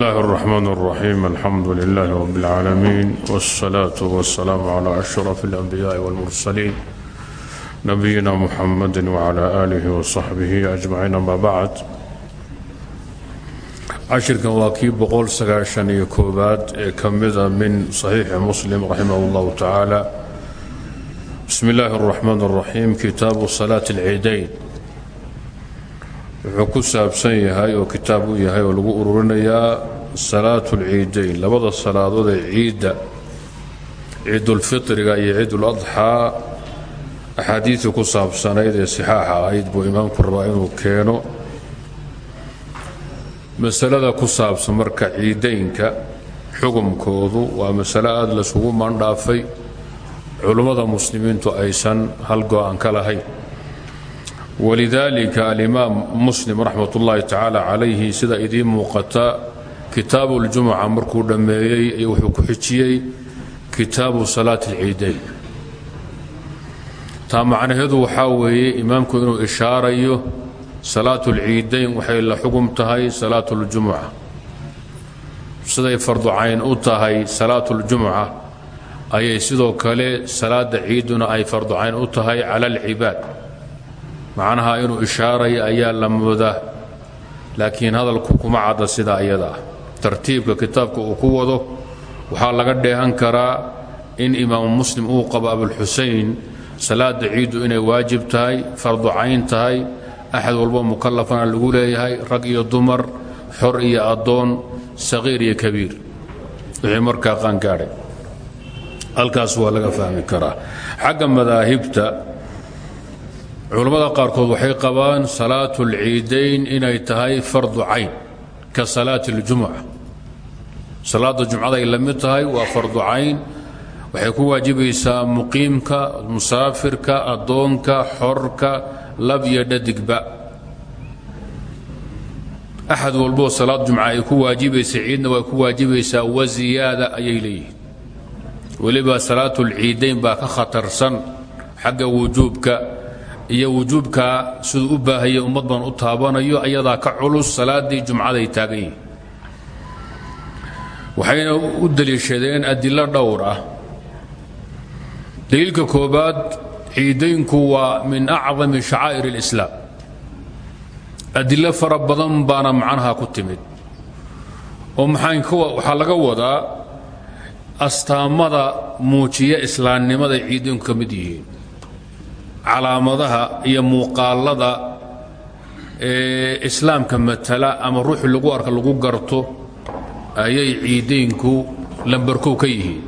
الله الرحمن الرحيم الحمد لله رب العالمين والصلاة والسلام على أشرف الأنبياء والمرسلين نبينا محمد وعلى آله وصحبه أجمعين أما بعد cashirkan waa kii boqol sagaashan iyo koowaad ee ka mida min saxiixi muslim raximah اllahu tacaala bismi illaahi اraxmaan اraxiim kitaabu salaati اlciidayn wuxuu ku saabsan yahay oo kitaab u yahay oo lagu ururinayaa salaatu اlciidayn labada salaadood ee ciidda ciidulfitriga iyo ciiduladxaa axaadiidii ku saabsanayd ee sixaaxa ahayd buu imaamku rabaa inuu keeno. Masalada ku saabsan marka ciidaynka xukumkoodu waa masalo aada laysugu mandhaafay. Culummada muslimiintu aysan hal go-an ka lahayn walidaalika alimaam muslim raxmat ullaahi tacaala calayhi sida idiin muuqata kitaabu ljumuca markuu dhammeeyey wuxuu ku xijiyey kitaabu salaati alciidayn taa macnaheedu waxaa weeye imaamku inuu ishaarayo salaatu alciidayn waxay la xugum tahay salaatu ljumuca siday farducayn u tahay salaatu ljumuca ayay sidoo kale salaadda ciiduna ay farducayn u macnaha inuu ishaaraya ayaa la moodaa laakiin hadalku kuma cadda sidaa iyada ah. Tartiibka kitaabka uu ku wado waxaa laga dheehan karaa in imaamu muslim uu qabo abulxusein salaada ciiddu inay waajib tahay fardu cayn tahay axad walbo mukalafana lagu leeyahay rag iyo dumar xor iyo addoon saqiir iyo kabiir. Wixii markaa qaangaadhay halkaas waa laga fahmi karaa. Xagga madaahibta culammada qaarkood waxay qabaan salaatu اlciidayn inay tahay fardu cayn ka salaati اljumuca salaadda jumcaday la mid tahay waa fardu cayn. Waxay ku waajibaysaa muqiimka musaafirka addoonka xorka lab iyo dhadigba. Axad walboo salaad ay ku waajibaysa ciidna way ku waajibaysaa wa ziyaada ayay leeyihiin. Weliba baa ka khatarsan xagga wujuubka iyo wujuubkaa siduu u baahaya ummad badan u taabanayo ayadaa ka culus salaaddii jumcaday taagan yihiin. Waxayna u deliishadeen adilo dhowr ah. Daliilka koobaad ciidaynku waa min acdami shacaa'ir اlislaam adilo fara badan baana macnaha ku timid. Oo waxaa laga wadaa astaamada muujiya islaamnimada ciidaynku ka mid yihiin calaamadaha iyo muuqaalada ee islaamka matala ama ruuxi lagu arka lagu garto ayay ciidaynku lambarkow ka yihiin.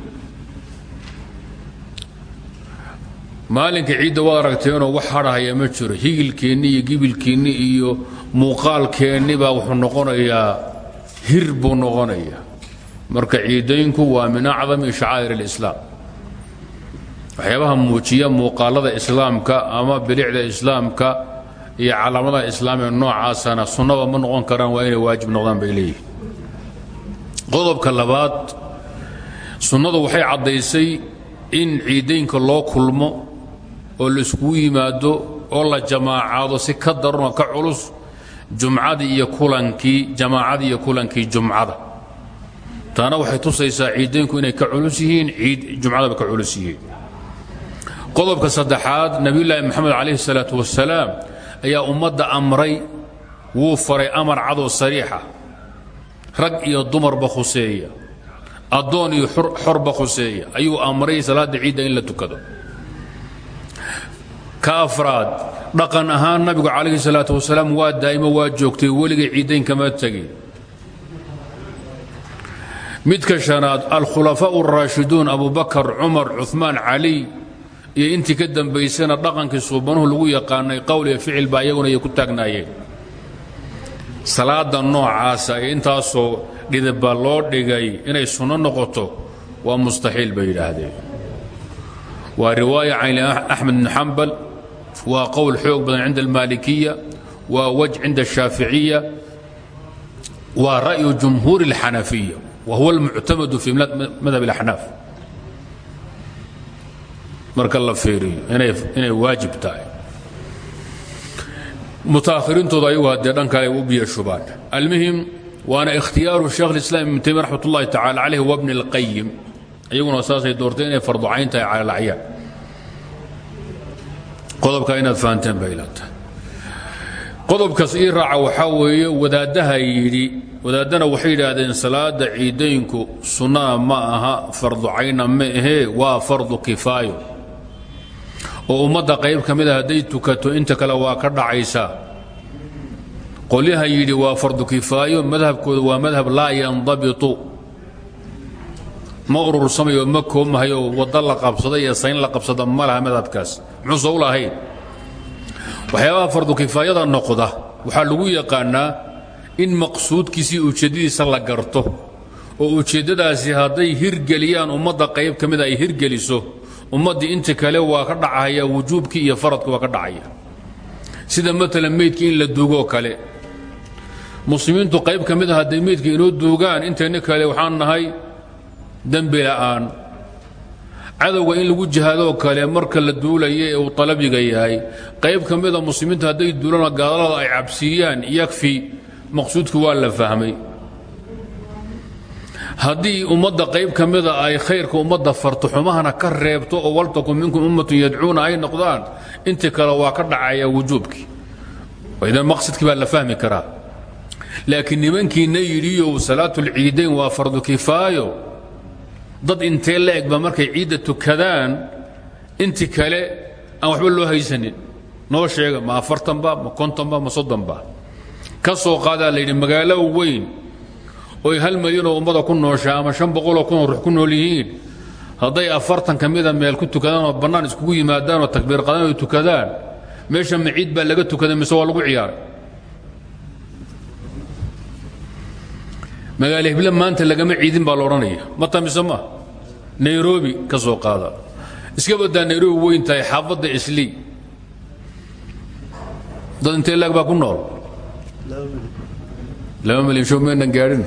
Maalinka ciidda waad aragteenoo wax hadhahaya ma jiro higilkeenni iyo gibilkeenni iyo muuqaalkeenni baa wuxuu noqonayaa hir noqonayaa. Marka ciidaynku waa min acdami shacaa'ir اlislaam waxyaabaha muujiya muuqaalada islaamka ama bilicda islaamka iyo calaamadaha islaamiga noocaasana sunnaba ma noqon karaan waa inay waajib noqdaan bay leeyihiin qodobka labaad sunnadu waxay caddaysay in ciidaynka loo kulmo oo laiskugu yimaado oo la jamaacaado si ka daranoo ka culus jumcadii iyo kulankii jamaacadii iyo kulankii jumcada. Taana waxay tusaysaa ciidaynku inay ka culus yihiin ciid jumcadaba ka culus yihiin qodobka saddexaad nebiyulaahi moxamed calayhi salaatu wasalaam ayaa ummadda amray wuu faray amar cadoo sariixa rag iyo dumarba khuseeya. Addoon iyo xorba khuseeya. Ayuu amray salaadda ciidda in la tukado. Ka afraad dhaqan ahaan nabigu calayhi salaatu wasalaam waa daa'imo waa joogtay weligay ciiddayn kama tegin midka shanaad alkhulafaa'u araashiduun abubakar cumar cumaan caliy iyo intii ka dambaysana dhaqankii suubanuhu lagu yaqaanay qowl iyo ficil baa iyaguna ay ku taagnaayeen. Salaada noocaasa ee intaasoo dhidibba loo dhigay inay sunno noqoto waa mustaxiil bay yidhaahdeen. Waa riwaaya can axmed bn xambal waa qowl xoog badan cinda almaalikiya waa wej cinda ashaaficiya waa ra'yu jumhuur اlxanafiya wa huwa almuctamadu fi madhab اlaxnaaf marka la fiiriyo. Inay waajib tahay. Mutaakhiriintooda ayagu haddee dhan kale u biyo shubaan. Almuhim waana ikhtiyaaru sheekh اlislaam ibn taymiya raxmat ullahi tacala calayh wabni اlqayim iyaguna saasay doorteen inay farducayn tahay cala alacyaan qodobka inaad fahanteen bay ilaatahay qodobkaas ii raaca waxaa weeye wadaaddaha yidhi wadaaddana waxay yidhaahdeen salaada ciidaynku sunnana ma aha farducayna ma ahee waa fardu kifaayo oo ummadda qayb ka mida hadday tukato inta kale waa ka dhacaysaa qolyaha yidhi waa fardu kifaayo madhabkooda waa madhab laa yandabitu. Ma urursamayo ma koomahayo waddo la qabsada iyo sayn la qabsada ma laha madhabkaas. Muxuuse u lahayn waxyaabaha fardu kifaayada noqda waxaa lagu yaqaannaa in maqsuudkiisii ujeeddadiisa la garto oo ujeeddadaasi hadday hirgeliyaan ummadda qayb ka mida ay hirgeliso ummaddii inta kale waa ka dhacaya wujuubkii iyo faradki waa ka dhacaya. Sida maalan meydkii in la duugoo kale. Muslimiintu qayb ka mid a hadday meydka inoo duugaan intayna kale waxaan nahay dembi la'aan. Cadowga in lagu jihaadoo kale marka la duulaya ee uu talabiga yahay. Qayb ka mida muslimiinta hadday duulana gaalada ay cabsiiyaan yakfi maqsuudku waa la fahmay haddii ummadda qayb ka mida ay khayrka ummadda farto xumahana ka reebto oo waltakun minkum ummatun yadcuuna ay noqdaan intii kale waa ka dhacaya wujuubkii. Idan maqsadkii baa la fahmi karaa. Laakiin nimankiina yidhiyow salaatulciidayn waa fardu kifaayo. Dad intee la egba markay ciidda tukadaan intii kale aan waxba loo haysanin. Noo sheega ma afartanba ma kontonba ma soddonba ka soo qaadaa la yidhi magaalo weyn oy hal milyanoo ummada ku nooshaa ama shan boqoloo kunoo ruux ku nool yihiin? Hadday afartan ka mida meel ku tukadaan oo bannaan iskugu yimaadaan oo takbiir qadaan ay tukadaan meesha ma ciid baa laga tukaday mise waa lagu ciyaaray? Magaalo hible maanta lagama ciidin baa la odhanaya. Ma tamise ma? Nairobi ka soo qaada. Iska badaa nairobi weyn tahay xaafadda islii. Dad intee laag baa ku nool? Laba milyan. Show maynan gaadhin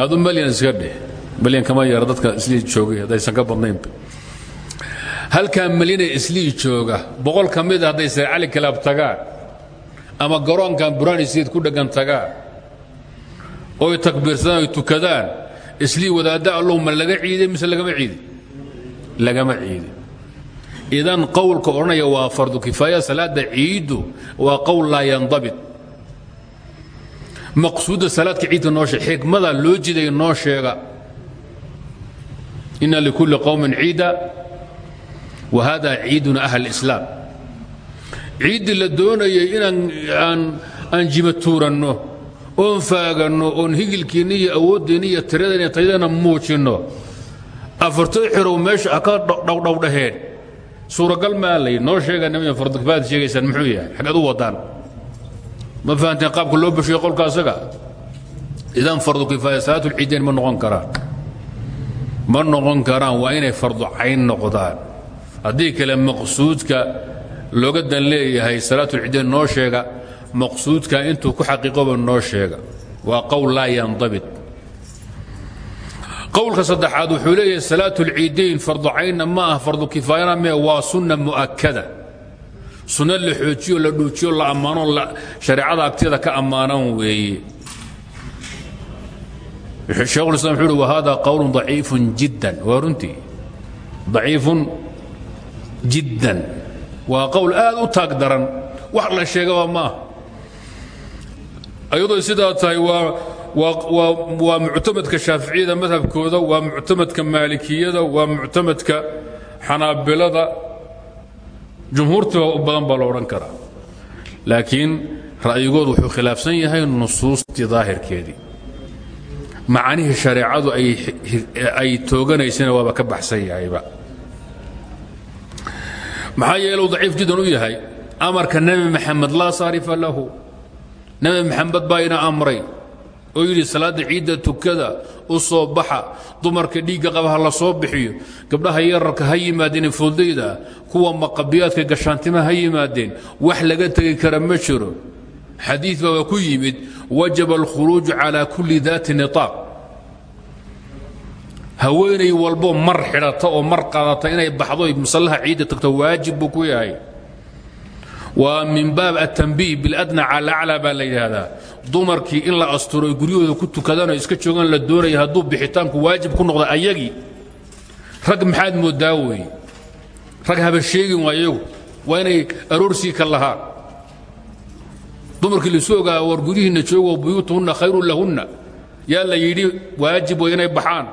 aad u milyan iska dheh milyan kama yara dadka islii joogay haddaysan ka badnaynba halkaa milyanee islii jooga boqol ka mida hadday sar cali kalaab tagaan ama garoonkan buraanisiid ku dheggan tagaan oy takbiirsadaan oy tukadaan islii wadaadda allow ma laga ciiday mise lagama ciidi lagama ciidi idan qowlka odhanaya waa fardu kifaaya salaada ciiddu waa qowl laa yandabit maqsuudda salaadka ciidka noo sheeg xikmada loo jiday noo sheega ina likulli qowmin ciida wa hada ciiduna ahl islaam. Ciiddii la doonayay inaan aan jimatuuranno oon faaganno oon higilkiinna iyo awoodeenna iyo tiradeenna tayadana muujinno. Afartoo xirow meesha ha ka dhowdhowdhaheen suuragal maa lay noo sheega nima fardukifaayad sheegaysaan muxuu yahay xaggeed u wadaan ma fahanteen qaabka loo bashiyo qolka asaga? Idan fardu kifaaya salaatul ciidayn ma noqon karaan. Ma noqon karaan waa inay fardu cayn noqdaan. Haddii kale maqsuudka looga dan leeyahay salaatul ciidayn noo sheega maqsuudka intuu ku xaqiiqoba noo sheega. Waa qowl laa yandabit. Qowlka saddexaad wuxuu leeyahay salaat اlciidayn fardu caynna ma ah fardu kifaayana waa sunna mu'akada sunno la xoojiyo la dhuujiyo la ammaano shareecada agteeda ka ammaanan weeye. Shekhulislam wuxuu uhi wahada qowlu ضaciifun jiddan. Waa runtii. ضaciifun jiddan. Waa qowl aad u taag daran wax la sheegaba maaha ayadoo sidaa tahay waa waa muctamadka shaaficiyada madhabkooda waa muctamadka maalikiyada waa muctamadka xanaabilada jumhuurta badan baa lo odhan karaa. Laakiin ra'yigood wuxuu khilaafsan yahay nusuustii daahirkeedii. Macanihii shareecadu ay tooganaysana waaba ka baxsan yahayba. Maxaa yeeluu daciif jiddan u yahay? Amarka nebi maxamed laa saarifa lahu. Nebi maxamed baa amray oo yidhi salaadda ciidda tukada u soo baxa dumarka dhiigga qaba ha la soo bixiyo gabdhaha yararka ha yimaadeen fuldayda kuwa maqabiyaadka gashaantima ha yimaadeen wax laga tegi kara ma jiro. Xadiid baa ku yimid wajaba alkhuruuju calaa kulli daati nitaaq. Haweenay walbo mar xidhata oo mar qaadata inay baxdo masallaha ciidda tagto waajib buu ku yahay waa min baab atanbiih biladna cala aclaa baa la yidhaahdaa. Dumarkii in asturo guryahooda ku tukadaan oo iska joogaan la doonaya hadduu bixitaanku waajib ku noqda ayagii rag maxaad moodaa rag haba sheegin waa iyagu waa inay aroorsii ka lahaan. Dumarkii war guryihiinna joogo buyuutuhunna khayrun lahunna. Yaa la yidhi waajib inay baxaan.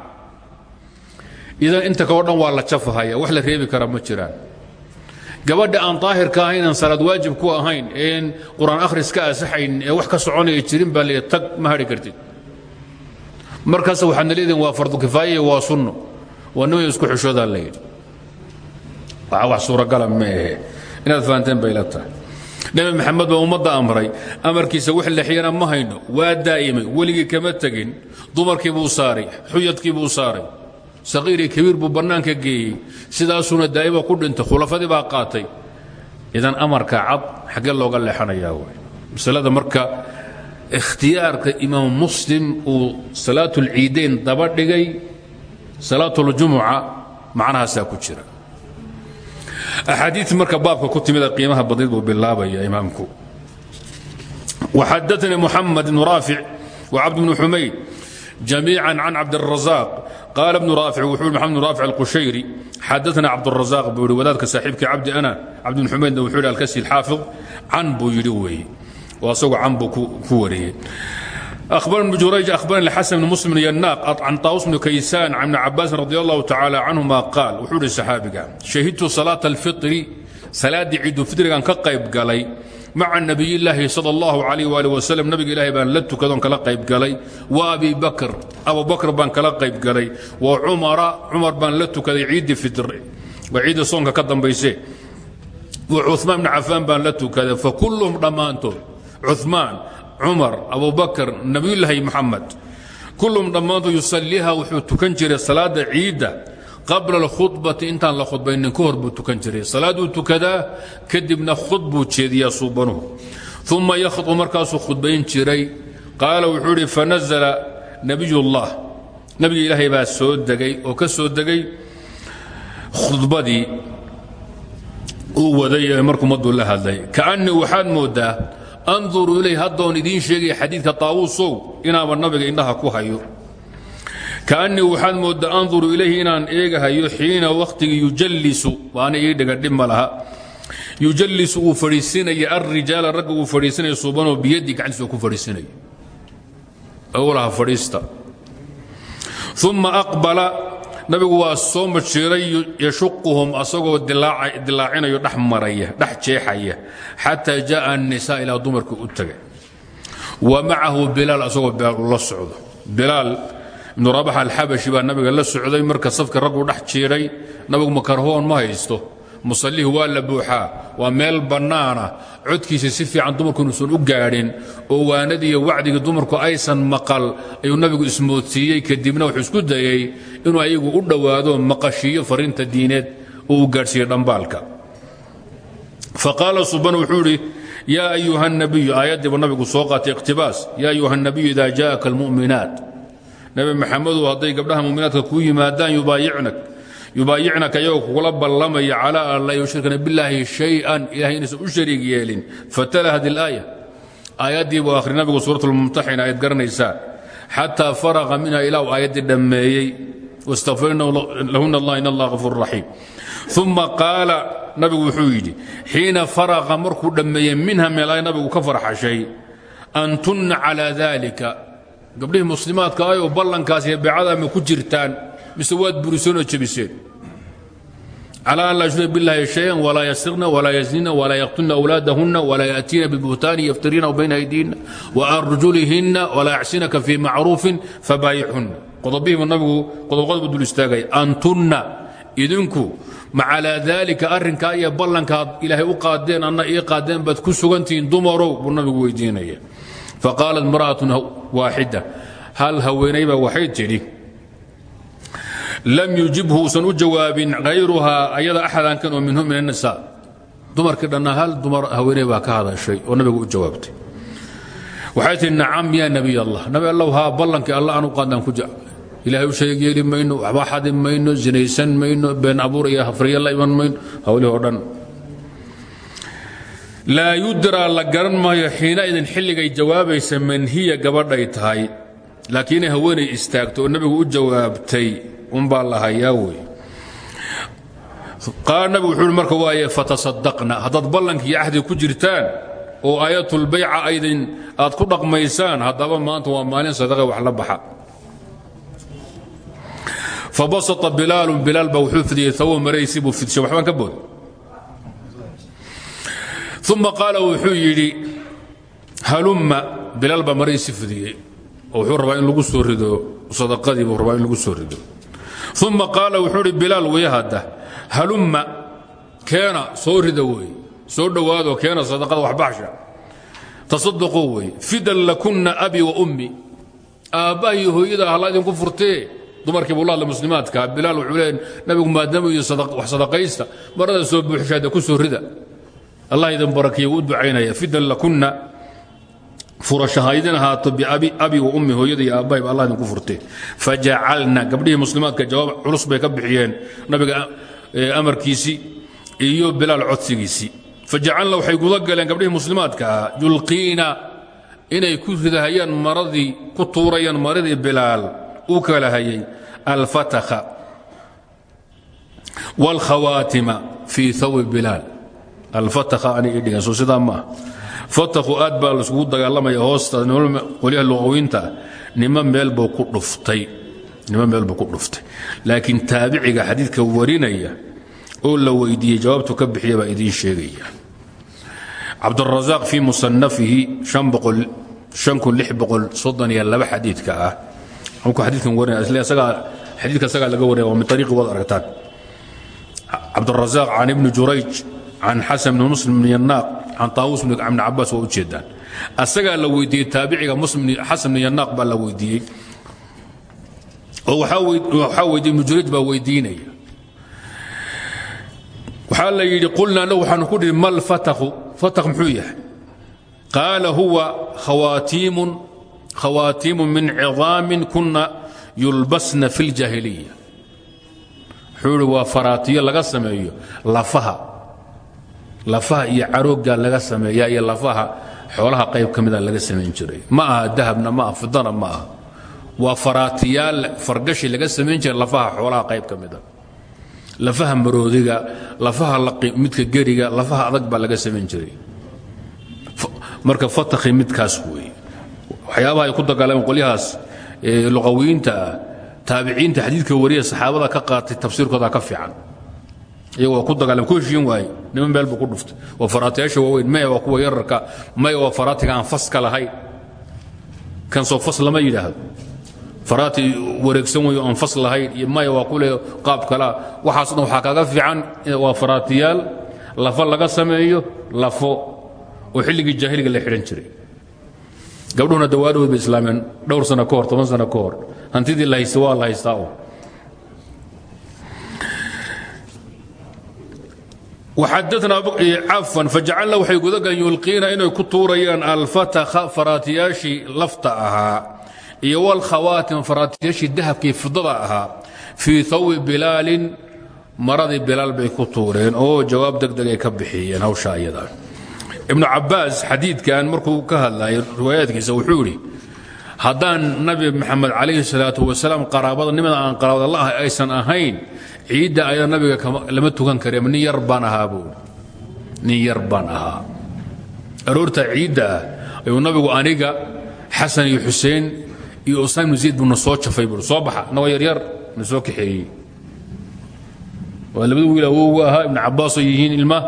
Idan inta kao dhan waa la jafahaya wax la reebi kara ma jiraan gabadha aan daahirka ahayn aan salaad waajib ku ahayn een qur'aan akhris ka asaxayn ee wax ka soconaya jirin baa leeyahay tag ma hadhi kartid. Markaas waxaadna leedihin waa fardu kifaaya waa sunno waa nimay isku xishoodaa la yidhi. Wax suuragala ma ahe inaad fahanteen bay la tahay. Nebi maxamed baa ummadda amray amarkiisa wax lexyana ma hayno waa daa'imay weligii kama tegin dumarkii buu saaray xuyadkii buu saaray saqiiri kabiir buu bannaanka geeyey. Sidaasuuna daa'iba ku dhintay khulafadii baa qaatay. Idan amarka cad xaggee looga leexanayaa wey masalada marka ikhtiyaarka imaam muslim uu salaatulciidayn daba dhigay salaatljumuca macnahaasaa ku jira. Axaadiii marka baabka ku timida qiimaha badnid buu bilaabaya imaamku. Waxadaanii muxamed bnu raafic wacabd bnu xumayd جamيiعا can cabdالرaزاq qaala بن raafic wuxuu mxamed بن raafic الqushayri xadaثna cabdالرaزاq buu yihi wadaadka saaxiibkii cabdi ana cabd بن xumaydna wuxuu yidhi alkasi الxaafiظ can buu yidhi weeye oo asagoo can buu ku wariyey أخبرنا بن جريج أخبرنا الحسن بن مسلم يناق عن طاووس بن كيسان عن ابن عباس رضي الله تعالى عنهما قال وحول الصحابي شهدت صلاة الفطر صلاة عيد الفطر كان كقيب maca nabiyilaahi sal allahu calayh waali wasalam nabiga ilaahay baan la tukadoon kala qaybgalay wa abi bakr abubakr baan kala qaybgalay wa cumara cumar baan la tukaday ciiddi fidre waa ciidda soonka ka dambayse wa cumaan bni cafaan baan la tukaday. Fa kulluhum dhammaantood cumaan cumar abubakr nabiyulaahi maxamed kulluhum dhammaantood yusaliiha wuxuu tukan jiray salaadda ciidda qabla alkhudbati intaan la khudbaynin ka hor buu tukan jiray. Salaaduu tukadaa kadibna khud buu jeediyaa suubanuhu. Uma yakhdu markaasuu khudbayn jiray. Qaala wuxuu idhi fanazla nabiyullah. Nabiga ilaahay baa soo degay oo ka soo degay khudbadii uu waday ee markuu ummaduu la hadlay. Kaanii waxaad moodaa anduru ilay haddoon idiin sheegaya xadiidka taawuusow inaaba nabiga indhaha ku hayo kaanii waxaad moodaa anduru ilayhi inaan eegahayo xiina wakhtigii yujallisu waana ii dhiga dhib ma laha yujallisu uu fadhiisinaya alrijaala ragga uu fadhiisinaya suubanoo biyadii gacantiisa uu ku fadhiisinaya owlaha fadhiista uma aqbala nabigu waa soo majiiray yashuquhum asagoo dilaacinayo dhex maraya dhex jeexaya xataa jaءa الnisaa ilaa dumarka u tagay wa macahu bilaal asagoo bilaal ula socdo bilaal ibnu rabax alxabashi baa nabiga la socday marka safka raggu dhex jiiray. Nabigu makarhoon ma haysto. Musalihi waa la buuxaa waa meel bannaana. Codkiisa si fiican dumarku inuusan u gaadhin. Oo waanadii iyo wacdigii dumarku aysan maqal ayuu nabigu ismoodsiiyey. Kadibna wuxuu isku dayey inuu ayagu u dhowaado maqashiiyo fariinta diineed oo uu gaadhsiiye dhambaalka faqaala suban wuxuu idhi yaa ayuha nabiyu aayaddiibu nabigu soo qaatay iqtibaas. Yaa ayuha nabiyu idaa jaءaka almu'minaat nebi maxamedu hadday gabdhaha mu'minaadka kuu yimaadaan yubaayicnak. Yubaayicnaka iyagoo kugula ballamaya calaa an laa yushrikna billaahi shay-an. Ilahay inaysan u shariig yeelin. Fatala hadi alaaya. Aayaddii buu akhri nabigu suurat lmumtaxina ayaad garanaysaan xataa faraqa minha ilaa uu aayaddii dhammeeyey. Wastaqfirna lahuna allah in allah gafuur raxiim uma qaala nabigu wuxuu yidhi xiina faraqa markuu dhammeeyey minha meel ay nabigu ka farxashay. Antunna calaa dalika gabdhihii muslimaadka ayoo ballankaas iyo beecada ma ku jirtaan mise waad buriseenoo jebiseen calaa an laa shayan walaa yasirna walaa yaznina walaa yaqtulna awlaadahunna walaa ya'tiina bibutaani yaftariinahu bayna aydihinna wa arjulihinna walaa yaxsinaka fii macruufin fabaayixunna qodobihiibu nabigu qodobqodobu dul istaagaya antunna idinku macalaa daalika arrinkaa iyo ballankaad ilaahay u qaadeen anna ii qaadeen baad ku sugantihiin dumarow nabigu weydiinaya faqaalat imra'atun waaxida hal haweenaybaa waxay tidhi lam yujibhu usan u jawaabin hayruhaa ayada axadankan oo minhu min annisaa dumarkii dhanna hal dumar haweeney baa ka hadashay oo nabigu u jawaabtay. Waxay tihi nacam yaa nebiy allah nabi allow haa ballankii alla aan u qaadaan ku ilaahay u sheeg yeeli mayno waxba xadi mayno dhan laa yudraa la garan maayo xiina idin xilligay jawaabaysa man hiya gabadhay tahay. Laakiin inay haweenay istaagto oo nebigu u jawaabtay unbaa la hayaa wey qaala nabigu wuxuu hi marka waaye fatasadaqna haddaad ballankii cahdi ku jirtaan oo aayatulbayca aydin aad ku dhaqmaysaan haddaba maanta waa maalin sadaqa wax la baxa. Fabasata bilaalun bilaal baa wuxuu fidiyey hawo maraysi buu fidshay waxbaan ka booday uma qaala wuxuu yidhi halumma bilaal baa maraysi fidiyey oo wuxuu rabaa in lagu soo rido sadaqadii buu rabaa in lagu soo rido uma qaala wuxuu idhi bilaal way hadda halumma keena soo rida wey soo dhowaado keena sadaqada waxbaxsha tasadaquu wey fidan lakunna abi wa ummi aabbaha iyo hooyada halla idinku furtee dumarkii buu lahadla muslimaadka bilaal wuxuu leeyahay nabigu maadaama iyo wax sadaqaysta marada soo buuxishaada ku soo rida allah idin barakeeye wuu u ducaynaya. Fidan lakunna furashaha idin ahaato biabi abi wa ummi hooyada iyo aabbahay ba allah idinku furtee fajacalna gabdhihii muslimaadka jawaab culus bay ka bixiyeen nabiga amarkiisii iyo bilaal codsigiisii fajacalna waxay guda galeen gabdhihii muslimaadka ahaa yulqiina inay ku ridahayaan maradii ku tuurayaan maradii bilaal uu kala hayay alfatakha wاlkhawaatima fii hawi bilaal fatakhu aad baa laiskugu dagaalamaya hoosta qolyaha luqawiinta nimo meel buu ku dhuftay. Laakiin taabiciga xadiidka warinaya oo la weydiiyey jawaabtu ka bixiya baa idiin sheegaya. Cabdurasaaq fii musanafihi xadiidka ah. Isagaa laga warinaya waa min ariiqi waad aragtaan. Cabdurasaaq can ibni jurayj can xasan bni muslim bni yanaaq can taawus bni cabaas waa u jeedaan asagaa la weydiiyey taabiciga xasan bni yanaaq baa la weydiiyey oo waxaa weydiye ibnu jurayj baa weydiinaya waxaa la yidhi qulnaa lahu waxaanu ku dhihi mal fatakhu fatakh muxuu yahay qaala huwa khawaatiimu min cidaamin kuna yulbasna fi اljaahiliya wuxuu ihi waa faraatiyo laga sameeyo lafaha lafaha iyo carooggaa laga sameeya iyo lafaha xoolaha qayb ka laga samayn jiray. Ma aha dahabna ma aha fidana ma aha. Waa fargashi laga samayn jiray lafaha xoolaha qayb ka lafaha maroodiga lafaha midka geriga lafaha adag baa laga samayn jiray. Marka fatakhi midkaas weeye waxyaabaha ay ku dagaalameen qolyahaas luqawiyiinta ah taabiciinta xadiidka wariya saxaabada ka qaatay tafsiirkooda ka fiican iyagoo ku dagaalam ku heshiin waaye. Niman meel buu ku dhuftay. Waa faraatiyaasha waaweyn. Maya waa kuwa yararka. Maya waa faraatiga aan faska lahayn kan soo fas lama yidhaahdo. Faraati wareegsan weeyo aan fas lahayn iyo maya waa kule qaab kalea waxaaso dhan waxaa kaga fiican waa faraatiyaal. Lafo laga sameeyo lafo. Oo xilligii jaahiliga la xidhan jiray. Gabdhuhuna dawaadhood bay islaameen. Dhowr sano ka toban sano ka hor. La haysta waa la haystaa cafan fajacalna waxay gudagaleen yulqiina inay ku tuurayaan alfatakha faraatiyaashii lafta ahaa iyo wاlkhawaatim faraatiyaashii dahabkii fidada ahaa fii hawi bilaalin maradii bilaal bay ku tuureen oo jawaab deg deg ay ka bixiyeen hawsha ayadaa ibnu cabaas xadiidkan markuu ka hadlayay riwaayaadkiisa wuxuu idhi haddaan nabi maxamed calayhi salaatu wasalaam qaraabada nimada aan qaraabada la aysan ahayn ciidda ayaa nabiga lama tukan kareema nin yar baan ahaa buu nin baan ahaa. Aroorta ciidda ah nabigu aniga xasan iyo xuseen iyo usaam ibnu zayd soo jafay buu soo baxa nagoo yaryar na soo kaxeeyey. Wiil awowga ahaa ibnu cabbaasoo yihiin ilma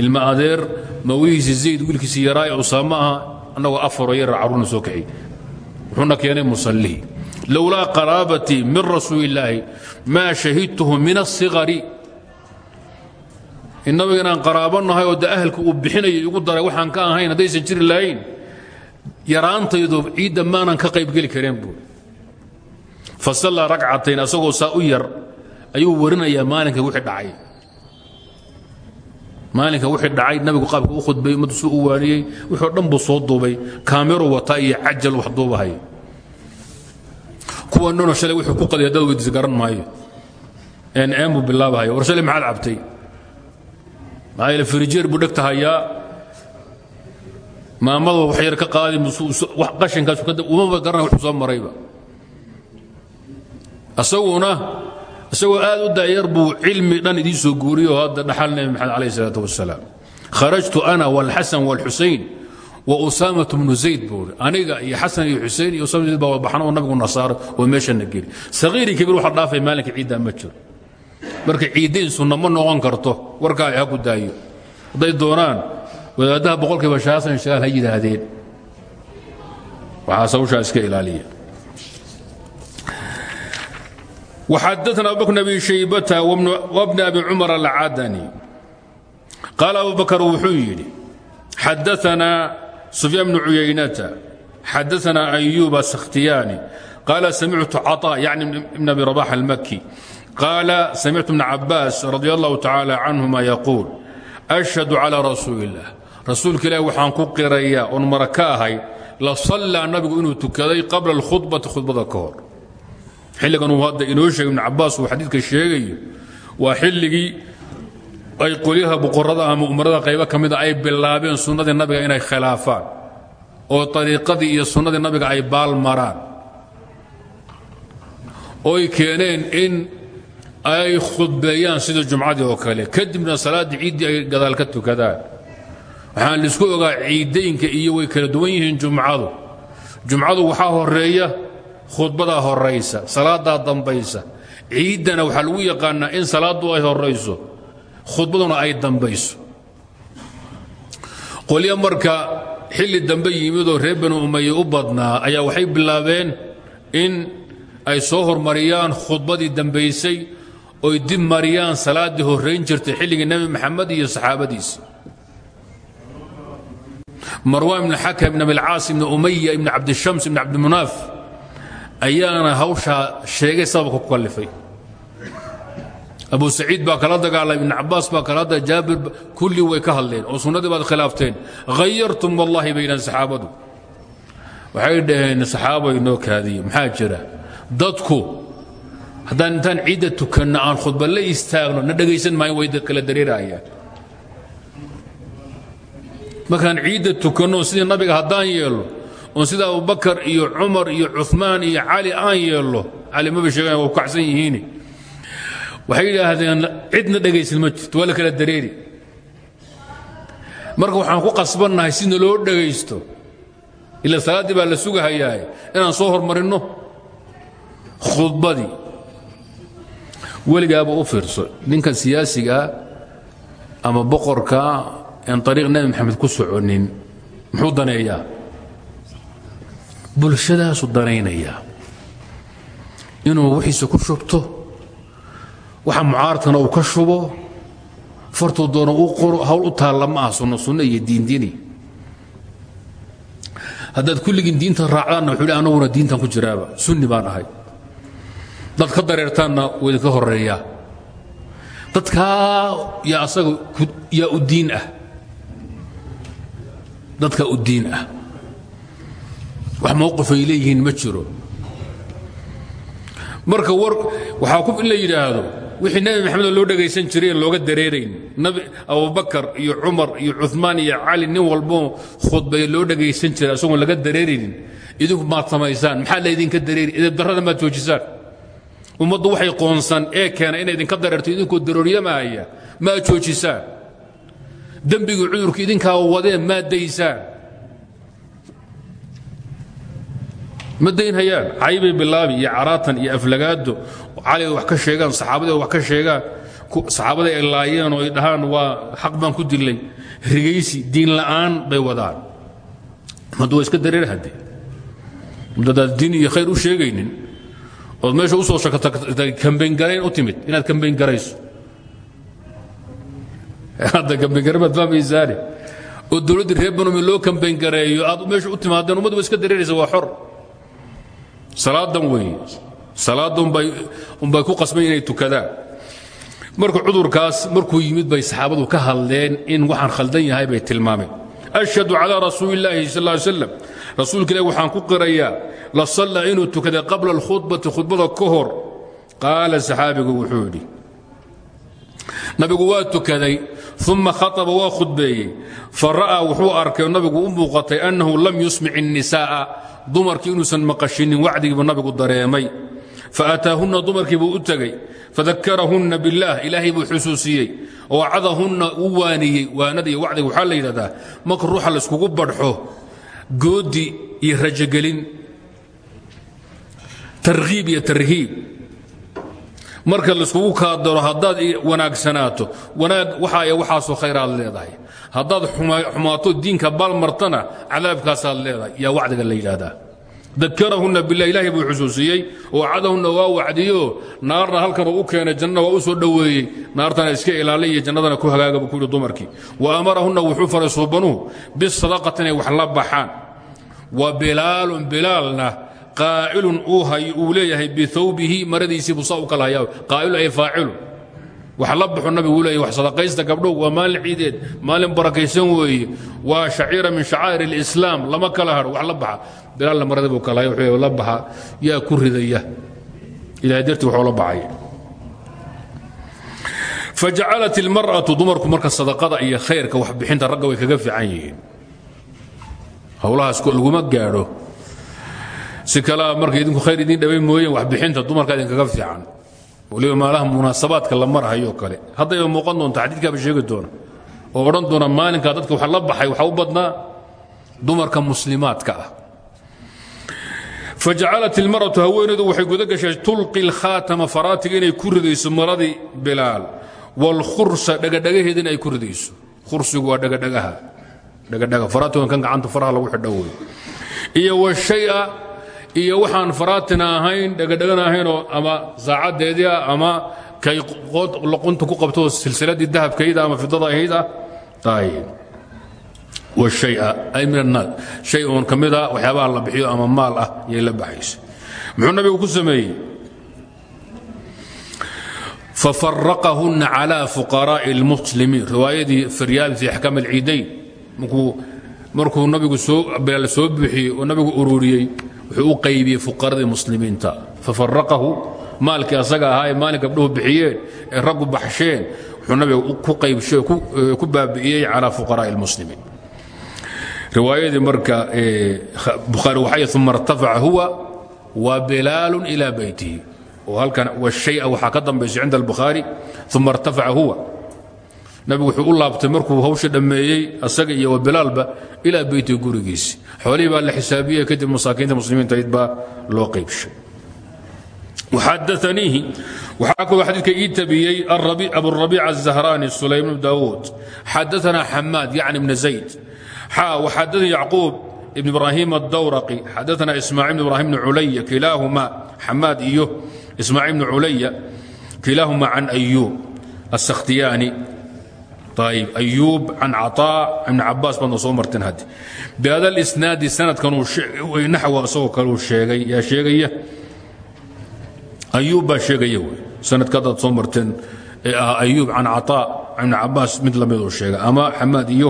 ilma adeer mawihiisi zayd wiilkiisi yaraa ee usaamo aha annagoo afaroo soo kaxeeyey. Wuxuuna keenay musallihii lowlaa qaraabatii min rasuuli illaahi maa shahidtuhu min asigari innabiga inaan qaraabanahay oo de ahalka uu bixinayo igu daray waxaan ka ahayn haddaysan jiri lahayn yaraantaydu ciidda maanan ka qaybgeli kareen buuri fasallaa ragcatayn asagoo saa u yar ayuu warinayaa maalinka wixii dhacay maalinka wixii dhacay nabigu qaabka u khudbay ummaddu suu u waaniyey wixii o dhan buu soo duubay kaamiru wata iyo cajal wax duubahay kuwa nono shalay wuxuu ku qaday haddaad weydiisa garan maayo. Een een buu bilaabahayo war shalay maxaad cabtay? Maxaa buu dhegta hayaa. Maamada wax yar ka qaadi qashinkaas umaba garana wuxuu soo marayba. Asaguna isagoo aad u daayar buu cilmi dhan idiin soo guuriyo hadda dhaxal nebi maxamed calayh isalaatu wasalaam kharajtu ana usaama bnu zayd buu aniga iyo xasan iyo xuseen iyo usam baa baxan oo nabigu nasaaray oo meeshana geli. Sahiiri kabiir waxa dhaafay maalinka ciiddaa ma marka ciiddain sunna noqon karto warkaa ha ku daayo. Hadday doonaan wadaaddaha boqolkiiba shaasan shagaal ha yidhaahdeen. Waxaase hawshaa iska ilaaliya. Waxadana abubakr bn abi shaybata wabni abi cumar alcadani qaala abu bakr wuxuu yidhi xadaanaa sufyaan bnu cuyaynata xadaana ayuba sakhtiyaani qaala samictu caطa yacni ibn abi rabax almaki qaala samictu bna cabaas radi allahu tacaala canhuma yaquul ashhadu calaa rasuuli illah rasuulka ilaahi waxaan ku qirayaa oon mara ka ahay la sallaa nabigu inuu tukaday qabla alkhudbati khudbada ka hor. Xilligan uu hadda inoo sheegay ibnu cabaas uu xadiidka sheegayo waa xilligii ay qolyaha boqorrada ama umarada qaybo ka mida ay bilaabeen sunnadii nabiga inay khilaafaan oo ariiqadii iyo sunnadii nabiga ay baal maraan. Ooy keeneen in ay khudbeeyaan sida jumcadii oo kale. Kadibna salaaddii ciiddii ay gadaal ka tukadaan. Waxaan la isku ogaa ciiddaynka iyo way kala duwan yihiin jumcadu. Jumcadu waxaa horreeya khudbadaa horaysa salaadaa dambaysa. Ciiddana waxaa lagu yaqaanaa in salaaddu ay horayso khudbaduna ay dambayso. Qolyo marka xilli dambe yimidoo reer banu umaye u badnaa ayaa waxay bilaabeen in ay soo hormariyaan khudbadii dambaysay oy dib mariyaan salaaddii horrayn jirtay xilligii nebi maxamed iyo saxaabadiisi marwaan ibn xakam ibn abilcaas ibn umaya ibn cabdishams ibn cabdimunaaf ayaana hawshaa sheegay sababka ku kallifay abu saciid baa kala dagaalamay ibn cabaas baa kala hadla jaabir kulli way ka hadleen oo sunnadii baad khilaafteen hayartum wallahi baydhan saxaabadu. Waxay dhaheen saxaaba inoo kaadiye maxaa dadku haddaan intaan ciidda tukanno aan khudba la istaagno na dhegaysan maayo way kala dareerayaan markaan ciidda tukanno sidii nabiga haddaan yeelno oon sida abubakar iyo cumar iyo cumaan iyo cali aan yeello cali maba sheegan waa kacsan yihiin waxay yidhaahdeen cidna dhegaysan ma jirto waa la kala dareeri. Marka waxaan ku qasbannahay si naloo dhegaysto ila salaaddii baa la sugahayaa inaan soo hormarinno? Khudbadii. Weligaaba u fiirso ninkan siyaasigaa ama boqorka aan ariiq nebi maxamed ku soconin muxuu daneeyaa? Bulshadaasu danaynayaa inuu wixiisa ku shubto waxa mucaaradkana uu ka shubo. Fartuu doono u qoro hawl u taalla ma ah sunno sunno iyo diindiini haddaad kulligiin diinta raacdaanna wuxuu hi annaguna diintan ku jiraaba. Sunni baan ahay. Dad ka dareertaanna wuu idinka horeeyaa dadkaa yaa asaga yaa u diin ah. Dadka u diin ah. Wax mowqif ay leeyihiin ma jiro. Marka war waxaa ku in la yidhaahdo wixii nebi maxamed loo dhegaysan jiray aan looga dareerayn nabi abubakar iyo cumar iyo cumaan iyo cali nin walboo khudbaya loo dhegaysan jiray isagoon laga dareeraynin idinku maad samaysaan maxaa laydinka dareeri? Idabdarrada maad joojisaan. Ummaddu waxay qoonsan ee keena inay idinka dareerto idinkoo darooryamaaya maad joojisaan. Dembigii cudurka idinkaa wadeen maad daysaan. Ma daynhayaan caybay bilaabi iyo caraatan iyo aflagaado cali wax ka sheegaan saxaabadii ay wax ka sheegaan. Saxaabadii ay laayeen oo ay dhahaan waa xaq baan ku dilay rigaysi diin la'aan bay wadaan. Hadda waa iska dareer hadde dadaad diin iyo khayr u sheegaynin ood meesha u soo shakatay kambayn-garayn u timid inaad kambayn-garayso hadda kambayn-garayn baad fahmaysaane oo dowladdii reer banumi loo kambayn-gareeyo aad meesha u timaadeen ummaddu waa iska dareeraysa waa xor. Salaadan weeye salaadda umbay ku qasban inay tukadaan marka cudurkaas markuu yimid bay saxaabadu ka hadleen in waxaan khaldan yahay bay tilmaameen ashhadu calaa rasuuli illaahi sal ly slam rasuulka ilahi waxaan ku qirayaa la salla inuu tukaday qabla alkhudbati khudbada ka hor qaala saxaabigu wuxuu yidhi nabigu waa tukaday uma khaطba waa khudbeeyey fara'aa wuxuu arkay nabigu u muuqatay annahu lam yusmic الnisaaءa dumarkii inuusan maqashinin wacdigiibu nabigu dareemay faataahunna dumarkiibuu u tegey fadakarahunna biاllah ilaahay buu xusuusiyey. Oo cadahunna u waaniyey. Waanada iyo wacdiga waxaa la yidhahdaa marka ruuxa layskugu badxo goodi iyo rajogelin tarhiib iyo tarhiib. Marka laiskugu kaadaro haddaad wanaagsanaato wanaag waxaay waxaasoo khayraad leedahay. Haddaad xumaato diinka baalmartana cadaabkaasaad leedahay. Yaa wacdiga la yidhaahdaa dakarahunna bilah ilaahay buu xusuusiyey oo cadahunna waa wacdiyo naarna halkan uu u keenay jannana waa u soo dhoweeyey naartana iska ilaali iyo jannadana ku hagaaga buu ku yidhi dumarkii wa amarahunna wuxuu faray suubanuhu bisadaqati inay wax la baxaan. Wa bilaalun bilaalna qaa'ilun uu leeyahay biawbihi maradiisiibuu saa u kala hayaa. Qaa'ilu ay faacilu wax la baxo nabigu leeyahy wax sadaqaysta gabdhow waa maalin ciideed maalin barakaysan weeye. Waa shaciira min shacaa'ir اlislaam lama kala hadho wax la baxa bilaalna maradii buu kala la baxa yaa ku ridaya. Ilahay dartii waxuu la baxay. Fajacalat ilmar'atu dumarku marka sadaqada iyo khayrka waxbixinta ragga way kaga fiican yihiin. Howlahaas laguma gaadho. Si kalea marka idinku khayr idiin dhaway mooyeen waxbixinta dumarka idinkaga fiican. Waliba maalaha munaasabaadka la marhayo kale. Haddayba muuqan doonta xadiidkaaba sheegi doona oo odhan doona maalinkaa dadka wax la baxay waxaa u badnaa dumarka muslimaadka ah fajacalat ilmar'atu haweenaydu waxay guda gashay tulqi lkhaatama faraatiga inay ku ridayso maradii bilaal waalkhursa dhagadhagaheedina ay ku ridayso khursigu waa faraatigan kan gacanta faraha lagu xidho wey iyo washaya iyo waxaan faraatina ahayn dhagadhagana ahaynoo ama saacaddeedii ah ama kay luqunta ku qabto silsiladii dahabkayda ama fidada ahayd ah ay min annaas shay oon ka mida waxyaabaha la bixiyo ama maal ah yay la baxaysa muxuu nabigu ku sameeyey fafaraqahunna calى fuqaraaءi اlmuslimiin riwaayadii firyaal fi axkaam alciidayn markuu markuu nabigu soo bilaal soo bixiyey oo nabigu ururiyey wuxuu u qaybiyey fuqaradii muslimiinta fafaraqahu maalkii asaga ahaa ee maalin gabdhuhu bixiyeen ee raggu baxsheen wuxuu nabigu ku qaybshay ku baabi'iyey calى fuqaraaءi اlmuslimiin riwaayadii marka buhaari waxay uma irtafaca huwa wa bilaalu ilaa baytihi. Oo halkan washaya waxaa ka dambaysay cinda albukhaari uma irtafaca huwa. Nabigu wuxuu u laabtay markuu hawsha dhammeeyey asaga iyo wa bilaalba ilaa beytihi gurigiisi. Xoolihii la xisaabiyey kadib masaakiinta muslimiintayd baa loo qaybshay xadaniihi waxaa kaloo xadiidka ii tabiyey aburabiica الzahraani sulaym bn dawuud xadaanaa xamaad yacni bna zayd وxadثnي يعقوب بن إبراهيم الdwرقي xadثna إسماعيل بن إبراهيم بن علي كiلاahma xmاad iyo إسماعيل بن علي كiلاahma عن أيوب السkhtiyاني ayb أيوب عن cطاء بن cabاas baadna soo marteen had بhada الإسناadi sanadkan naxw isagoo kaleu sheegay yaa sheegaya أيوب baa sheegaya wy sanadka haddaad soo marteen ee ah أيوب can cطاء بن cabاas mid lamiduu sheegay ama xamaad iyo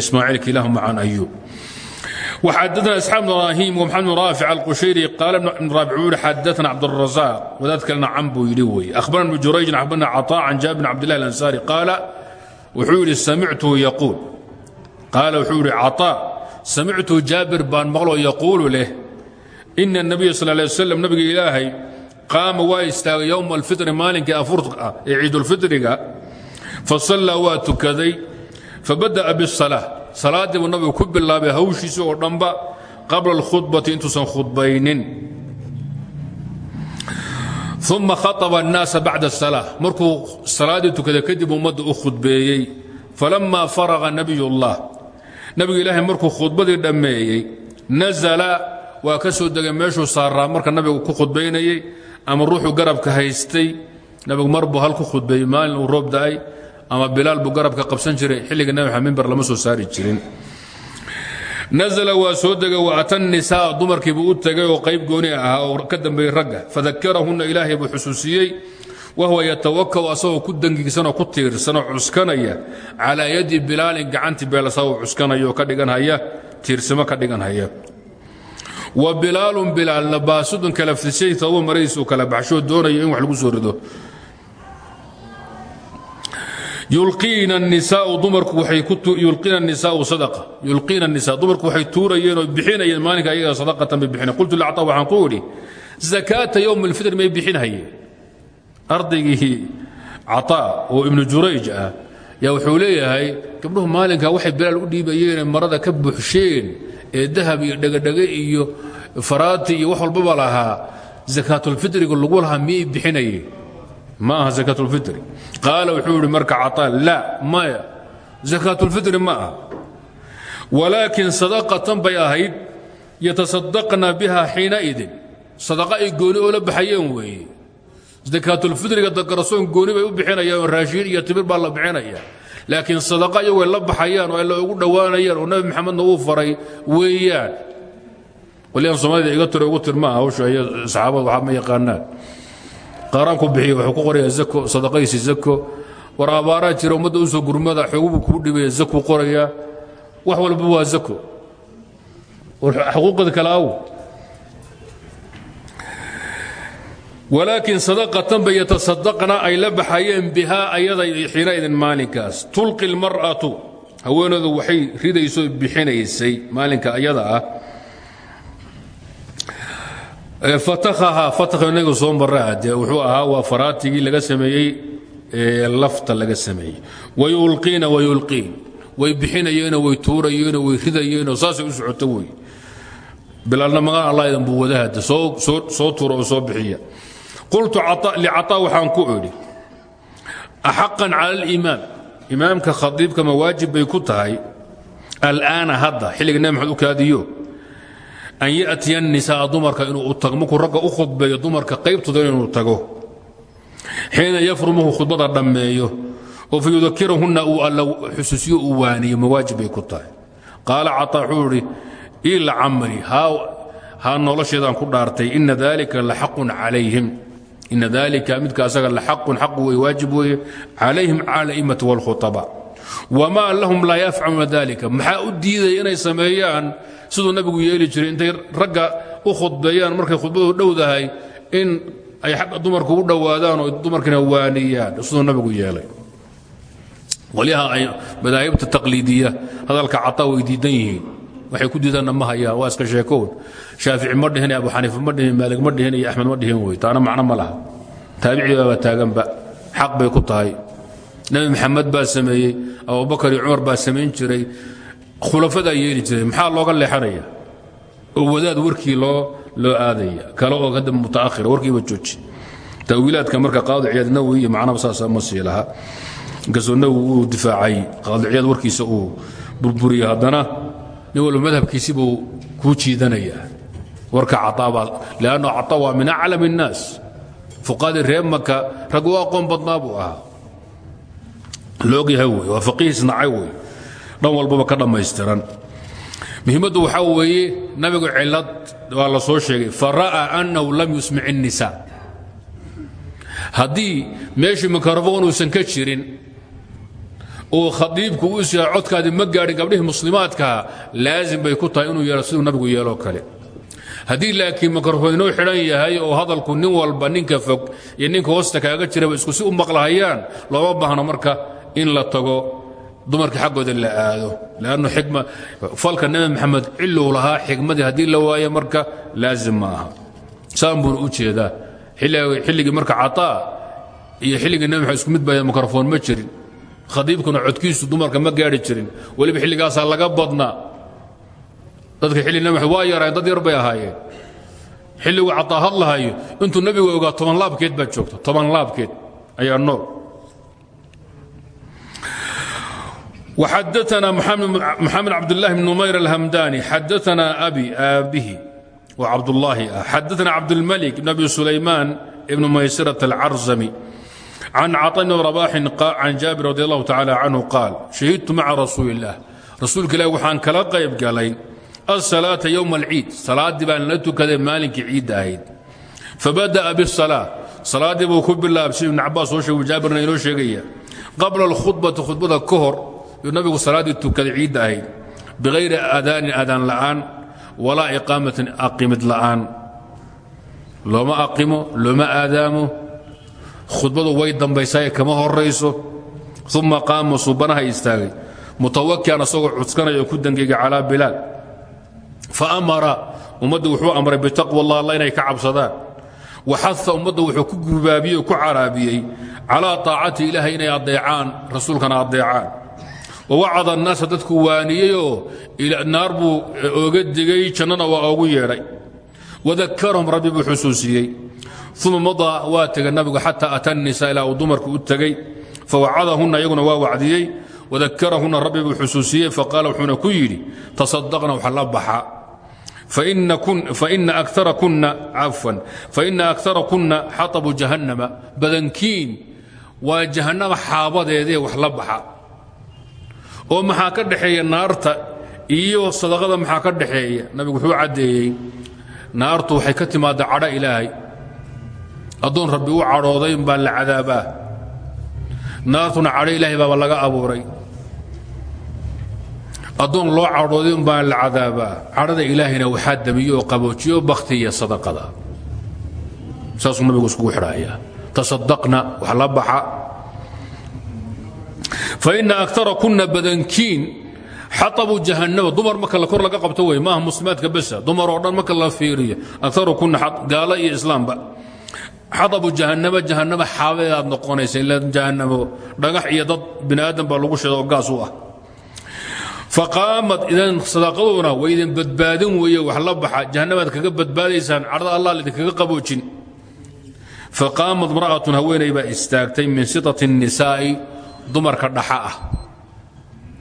ismaaciilka ilahuma can ayuub xadana isxaaq ibrahim wmamed bn raafic alqushayri qaala bn raafic wuxuu yihi xadana cabdurazaaq wadaad kalena can buu yidhi weye akhbarana bnu jurayjin akhbarana cataa can jaabir bn cabdillahi alansaari qaala wuxuu yidhi samictuhu yaquul. Qaala wuxuu yidhi cataa samictuhu jaabir baan maqloo yaquulu leh. Ina nabiya sal lay wasalam nabiga ilaahay qaama waa istaagay yowma alfitri maalinkii afurta ah ee ciidulfitriga fasallaa waa tukaday fabada'a bisalaa salaaddii buu nabigu ku bilaabay hawshiisi oo dhanba qabla alkhudbati intuusan khudbaynin uma khaaba annaasa bacda asalaa markuu salaaddii tukada kadib ummadda u khudbeeyey falammaa faraqa nabiyullah nabigu ilaahay markuu khudbadii dhammeeyey nasala waa ka soo degay meeshuu saaraa marka nabigu ku khudbaynayey ama ruuxuu garabka haystay nabigu mar buu hal maalin uu roob da'ay ama bilaal buu garabka qabsan jiray xilliga nabi maxamed mimbar lama soo saari jirin. Nazla waa soo degay wa ata nisaa dumarkiibuu u tegay oo qayb gooni ahaa oo ka dambeeyey ragga. Fadakarahunna ilaahay buu xusuusiyey wahuwa yatawakau asagoo ku dangiigsanoo ku tiirsanoo cuskanaya. Calaa yadi bilaalin gacantii beelasagoo cuskanaya oo ka dhiganhaya tiirsimo ka dhiganhaya. Wa bilaalun bilaalna baasudun kala fdishay taba maradiis uu kala baxshoo doonayo in wax lagu soo rido yulqiina nisaau dumarku waxay tuurayeen oo bixinayeen maalinka ayaga sadaqatan bay bixinayeen. Qultu lacata waxaan ku idhi zakaata yowm alfitr may bixinhayeen ardaygii cataa oo ibnu jurayj ah yaa wuxuu leeyahay gabdhuhu maalinkaa waxay bilaal u dhiibayeene marada ka buxsheen ee dahab iyo dhegadhege iyo faraati iyo wax walbaba lahaa sakaatulfitriga lagu lahaa miyay bixinayeen ma aha zakaatulfitri qaala wuxuu idhi marka caطaa laa maya. Zakaatulfitri ma aha walaakin sadaqatan bay ahayd yatasadaqna biha xiinaidin sadaqa ay gooni oo la baxayeen weeye. Zakaatulfitriga dagarsoon gooni bay u bixinayaan oo raashiin iyo timir baa la bixinaya. Laakiin sadaqa iyagoo la baxayaan oo alla ugu dhowaanayaan oo nabi maxamedna uu faray weeyaan. Waliaan soomaalida iga tiro ugu tir maaha hawsha iyo saxaabadu waxaa ma yaqaanaan qaaraanku bixiya wuxuu ku qorayaa zako sadaqaysi zako war abbaaraa jira ummadda u soo gurmada xoogubuu kuu dhibaya zakuu qorayaa wax walba waa zako xuquuqda kale aw walaakin sadaqatan bay yatasadaqna ay la baxayeen bihaa ayada xiinaidin maalinkaas. Tulqi lmar'atu. Haweenoodu waxay ridayso bixinaysay maalinka ayada ah fatakaha fatakha inaga soo marraa dee wuxuu ahaa waa faraatigii laga sameeyey ee lafta laga sameeyey. Wayulqiina wayulqiin way bixinayeenoo way tuurayeenoo way ridayeenoo saasay u socoto wey. Bilaalna magaan allah idan buu wadahada soo tuura oo soo bixiya. Qultu licaطaa waxaan ku idhi axaqan cala alimaam imaamka khadiibka ma waajib bay ku tahay al'aana hadda xilliga nabi maxamed u kaadiyo an yatiya nisaa dumarka inuu u tago. Markuu ragga u khudbeeyo dumarka qaybtooda inuu tago. Xiina yafrumuhu khudbada dhammeeyo oo fa yudakirahunna uu alla xusuusiyo uu waaniyo mawaajib bay ku tahay. Qaala cataa wuxuu idhi ila ha nolosheedaan ku dhaartay ina dalika laxaqun calayhim. Ina dalika midka asaga laxaqun xaq wey waajib weeye calayhim cala ala'immati wاlkhuطaba wamaa lahum laa yafcaluna dalika maxaa u diidaya inay sameeyaan? Siduu nabigu yeeli jiray intay ragga u khudbeeyaan markay khudbadu dhowdahay in ay xagga dumarku u dhowaadaan oo dumarkina waaniyaan siduu nabigu yeelay. Qolyaha ay madaahibta taqliidiya hadalka cataa way diidan yihiin. Waxay ku diidaanna ma hayaan waa iska sheekown shaafici ma abu xaniifa ma dhihin maalig iyo axmed ma dhihin taana macno ma laha. Taabicibaaba taaganba xaq bay ku tahay. Nebi maxamed baa sameeyey abubakar iyo cumar baa samayn jiray khulafadaa yeeli jiray maxaa looga leexanaya? Oo wadaad warkii loo aadaya kale oo kadib mutaakhira warkiiba jooji tawiilaadka marka qaadi ciyaad nawowi iyo macnaba saasa ma sii uu difaacay qaadi ciyaad warkiisa uu burburiyey haddana nin walba madhabkiisi buu kuu jiidanayaa. Warka caabaa lanno waa min aclam الnaas fuqadii reer maka rag u aqoon badnaa buu ahaa. Loogyahay wey waa dhan walbaba ka dhammaystiran. Muhiimaddu waxaa weeye nabigu cilad waa la soo sheegay fara'aa annahu lam yusmic الnisa haddii meeshii mikrofon uusan ka jirin oo khadiibku u isyaa codkaadii ma gaadhin gabdhihii muslimaadkaha laazim bay ku tahay inuu yeelo siduu nabigu yeeloo kale. Haddii laakiin mikrofon inuu xidhan yahay oo hadalku nin walba ninka fog iyo ninka hoosta kaaga jiraba isku si u maqlahayaan looma baahno marka in la tago dumarka xaggooda la aado. Lannu falka nebi maxamed ciluu lahaa xikmadii haddii la waayo marka laazim ma aha. Saan buuna u jeedaa. Marka cataa iyo xilligii nebi maxamed isku mid baa mikrofon ma jirin. Khadiibkuna codkiisu dumarka ma gaari jirin. Weliba xilligaasaa laga badnaa. Dadka xilli maxamed waa yaraayen dad yar bay ahaayeen. Xilligu cataa hadlahayo intuu nebigu ogaa toban laabkeed baa joogta. Toban laabkeed ayaa nool وxadثna محamed cabdاللahi بن نmayr الhmdاني xadثna أbي aabbihi w cabdاللaahi ah xadثna cabdالmلك بن أbi سulayman بن maysرة الcarzمي عن cطا بن رباxin can jaabir رضي الله taعالى عنه قاal شhahidtu maca rasuuli الlah rasuulka ilah waxaan kala qayb galay الصلاaةa yوم الciid salaaddii baan la tukaday maalinkii ciidda ahayd fabadaأa bالصلاة salaaddii buu ku bilaabsay ibn cabaas soo sheeg jaabirna inoo sheegaya qabla اlkhudbati khudbada ka hor nabigu salaaddii tukaday ciidda ahayd. Bihayri aadaanin aadaan la'aan walaa iqaamatin aqimid la'aan. Looma aqimo looma aadaamo khudbadu way dambaysaye kama horayso uma qaama suubanaha istaagay. Mutawakian asagoo cuskanaya oo ku dangegay calaa bilaal. Fa amara ummadda wuxuu amray bitaqwa allah alla inay ka cabsadaan. Waxaa ummadda wuxuu ku gubaabiyey oo ku caraabiyey. Calaa taacati ilaahay inay adeecaan rasuulkana adeecaan wawacada annaasa dadku waaniyey oo naar buu ooga digay jannana waa oogu yeedhay wadakarahum rabbi buu xusuusiyey uma madaa waa tegay nabigu xataa ata nisa ilaa uu dumarku u tegey fawacadahunna iyaguna waa wacdiyey wadakarahunna rabbi buu xusuusiyey faqaala wuxuuna ku yidhi tasadaqna waxa la baxa faina akarakunna xatabu jahannama badankiin waa jahannama xaabadeedee wax la baxa oo maxaa ka dhexeeya naarta iyo sadaqada maxaa ka dhexeeya? Nabigu wuxuu caddeeyey naartu waxay ka timaaddaa cadho ilaahay. Addoon rabbi u cadhooday umbaa la cadaabaa. Naartuna cadho ilaahay baaba laga abuuray. Addoon loo cadhooday umbaa la cadaabaa. Cadhada ilaahayna waxaa damiyo oo qaboojiyo bakhtiya sadaqada. Saasuu nabigu iskugu xidhaaya. Tasadaqna wax la baxa faina akara kuna badankiin. Xaabu jahannama dumar marka kor laga qabto wey maaha muslimaadka besa dumar oo dhan marka la fiiriyo. Akaru kuna gaalo iyo islaamba. Xaabu jahannama jahannama xaabadeedaad noqonaysa ila jahannamo. Dhagax iyo dad bini aadan baa lagu sheeda oo gaas u ah. Faqaamad idan sadaqaduna way idin badbaadin weeye wax la baxa. Jahannamaad kaga badbaadaysaan cadhada allah idinkaga qaboojin. Faqaamad mar'atun haweenay baa istaagtay min sitati الnisaa'i dumarka dhaxa ah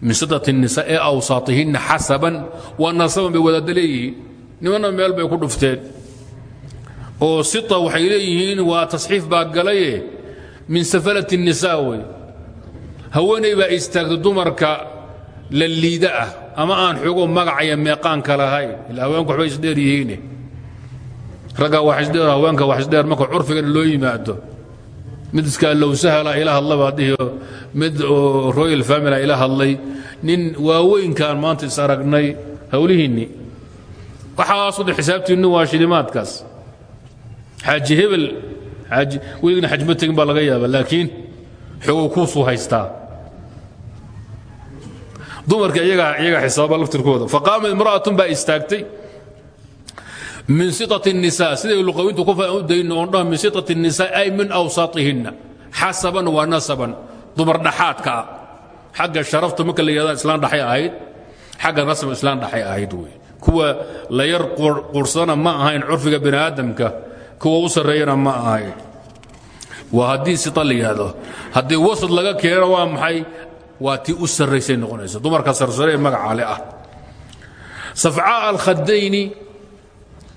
min sidat الnisaa ee awsaatihinna xasaban waa nasaban bay wadaadda leeyihiin nimana meel bay ku dhufteen oo sita waxay leeyihiin waa tasxiif baa galaye min safalat الnisaa wey haweenay baa istaagtay dumarka la liida ah ama aan xoogo magacaya meeqaanka lahayn ila haweenku waxbay isdheer yihiine ragga wax isdheer haweenka wax isdheer marka curfigana loo yimaado mid iskaalowsahala ila hadlaba hadhihi mid oo royal family ila hadlay nin waaweynkaan maanta is aragnay hawlihiinni. Waxaasoo dhan xisaabtiinnu waa shilimaadkaas. Xaaji hebel weligna xajma tegin baa laga yaaba laakiin xogow kuusuu haystaa. Dumarka iyagaa xisaaba laftirkooda. Faqaama imra'atun baa istaagtay min siطaة النisaa siday luqawintu ku u dayno oon dhaho min siطaة النisaa ay min awsaطihinna xasaban wa nasaban dumar dhaxaadka ah xagga sharafta marka la yihahda islaan dhaxay ahayd xagga nasab islaan dhaxay ahayd wey kuwa la yar qursana ma ahayn curfiga bini aadamka kuwa u sarreeyana ma ahayn waa haddii sita la yidhahdo haddii wasad laga keeno waa maxay waa tii u sarraysay noqonaysa dumarka sarsare ee magacaale ah safcaa alkhadayni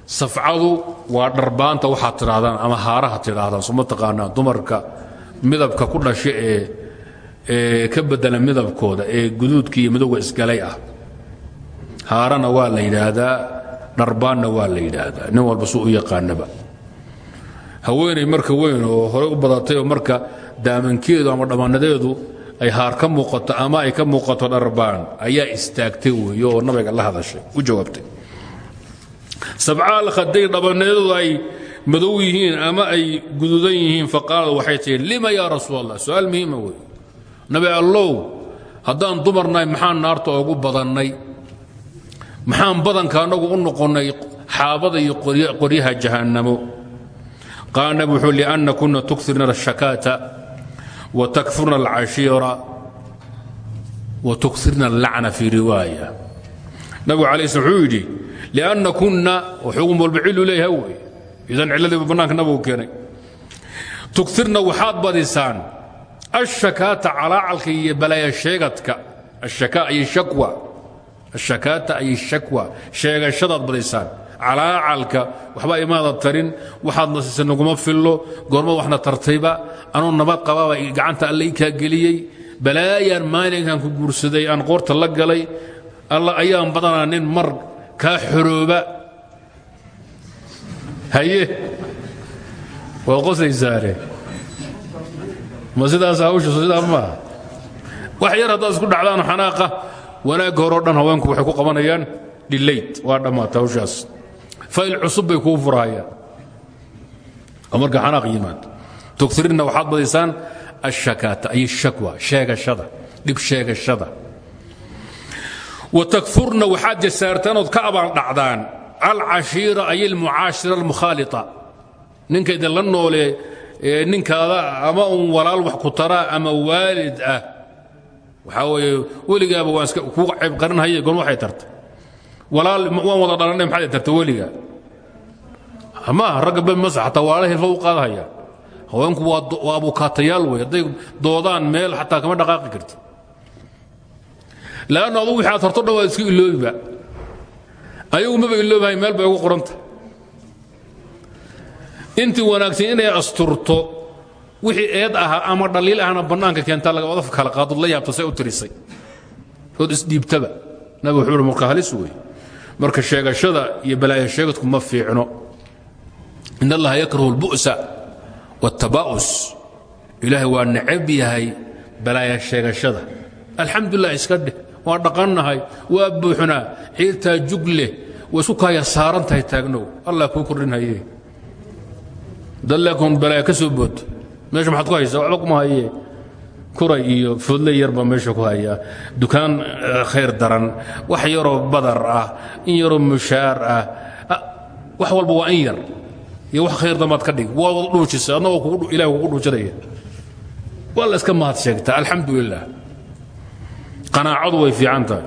safcadu waa dharbaanta waxaad tidhaahdaan ama haaraha tidhaahdaan soma taqaanaa dumarka midabka ku dhasha ee ee ka bedela midabkooda ee guduudka midowga isgalay ah. Haarana waa la yidhaahdaa dharbaanna waa la yidhaahdaa. Nin walba su u yaqaanaba. Haweenay marka weyn oo horey u badatay oo marka daamankeedu ama dhammaanadeedu ay haar ka muuqato ama ay ka muuqato dharbaan ayaa istaagtay weeye oo nabiga la hadashay u jawaabtay sabcaal khadayn dhabanneedoodu ay madow yihiin ama ay guduudan yihiin faqaalad waxay tihi lima yaa rasuul allah su'aal muhiima wey nabi allow haddaan dumarnahay maxaan naarta oogu badannay? Maxaan badanka annagu u noqonnay xaabada iyo qoryaha jahannamo? Qaala nabi wuxuu lianna kuna tukirna ashakaata wa takfurna alcashiira wa tukirna allacna fii riwaaya. Nabigu alay sl wuxuu lianna kunna xugum walba cilu leeyaha wey idan ciladiiba bannaanka nabigu keenay tukirna waxaad badisaan ashakaata calaacalka iyo balaaya sheegadka ashakaata ay shakwa sheegashadaad badisaan calaacalka waxba imaada tarin waxaad nasiisa naguma fillo goorma waxna tartayba anuu nabad qabaaba gacanta alle i kaa geliyey balaayaan maalinkan ku guursaday aan qoorta la galay alla ayaan badanaa nin mar kaa xorooba haye waad qosaysaane ma sidaas hawshu sidaa maaha wax yar haddaad isku dhacdaan xanaaqa wanaagga horeo dhan haweenku waxay ku qabanayaan dhilayd waa dhammaata hawshaas. Fayl cusub bay kuu furahayaan. Oo marka xanaaq yimaad. Tugtirinna waxaad badisaan ashakaata ay shakwa sheegashada dhib sheegashada wa takfurna waxaad jasaartaan ood ka abaaldhacdaan. Alcashiira ay almucaashira almukhaalita ninka idinla noole ninkaada ama un walaal wax ku taraa ama waalid ah. Waxaa weeye weligaaba waan iska kuu cayb qarinhaye gon waxay tarta walaal waan wada dhalanay maxaad tarta weligaa maaha ragga ba masa xataa walaala hilfa u qaadahaya. Haweenku waa abukaatayaal wey. Hadday doodaan meel xataa kama dhaqaaqi karti lannu adugu wixii aad horto dhan waad iska iloobiba ayagu maba iloobahay meel bay ugu qoranta intii wanaagsan inay asturto wixii eed ahaa ama dhaliil ahna bannaanka keentaa lagawada kala qaadod la yaabta say u tirisay. Ood isdhiibtaba nabi wuxuu marka halis wey. Marka sheegashada iyo balaaya sheegadku ma fiicno. In allaha yakrahu اlbu'sa wاtaba'us ilaahay waa necab yahay balaaya sheegashada. Alxamdulilah iska dheh waa dhaqannahay waa buuxnaa ciirtaa jug leh waa isku kaaya saaran tahay taagnow. Allah kuu kordhinhaye dalleekun balaaya ka soo booto meesha maxaad ku haysaa? Waxba kuma haye. Kuray iyo foodle yar baa meesha ku hayaa dukaan khayr daran. Wax yaroo badar ah in yaroo mushaar ah. Wax walba waa in yar. Iyo wax khayr damaad ka dhig. Waa wada dhuujisa adnagoo ilaah kugu dhuujinaya waa la iska mahad sheegtaa. Alxamdu lilah qanaacadu way fiican tahay.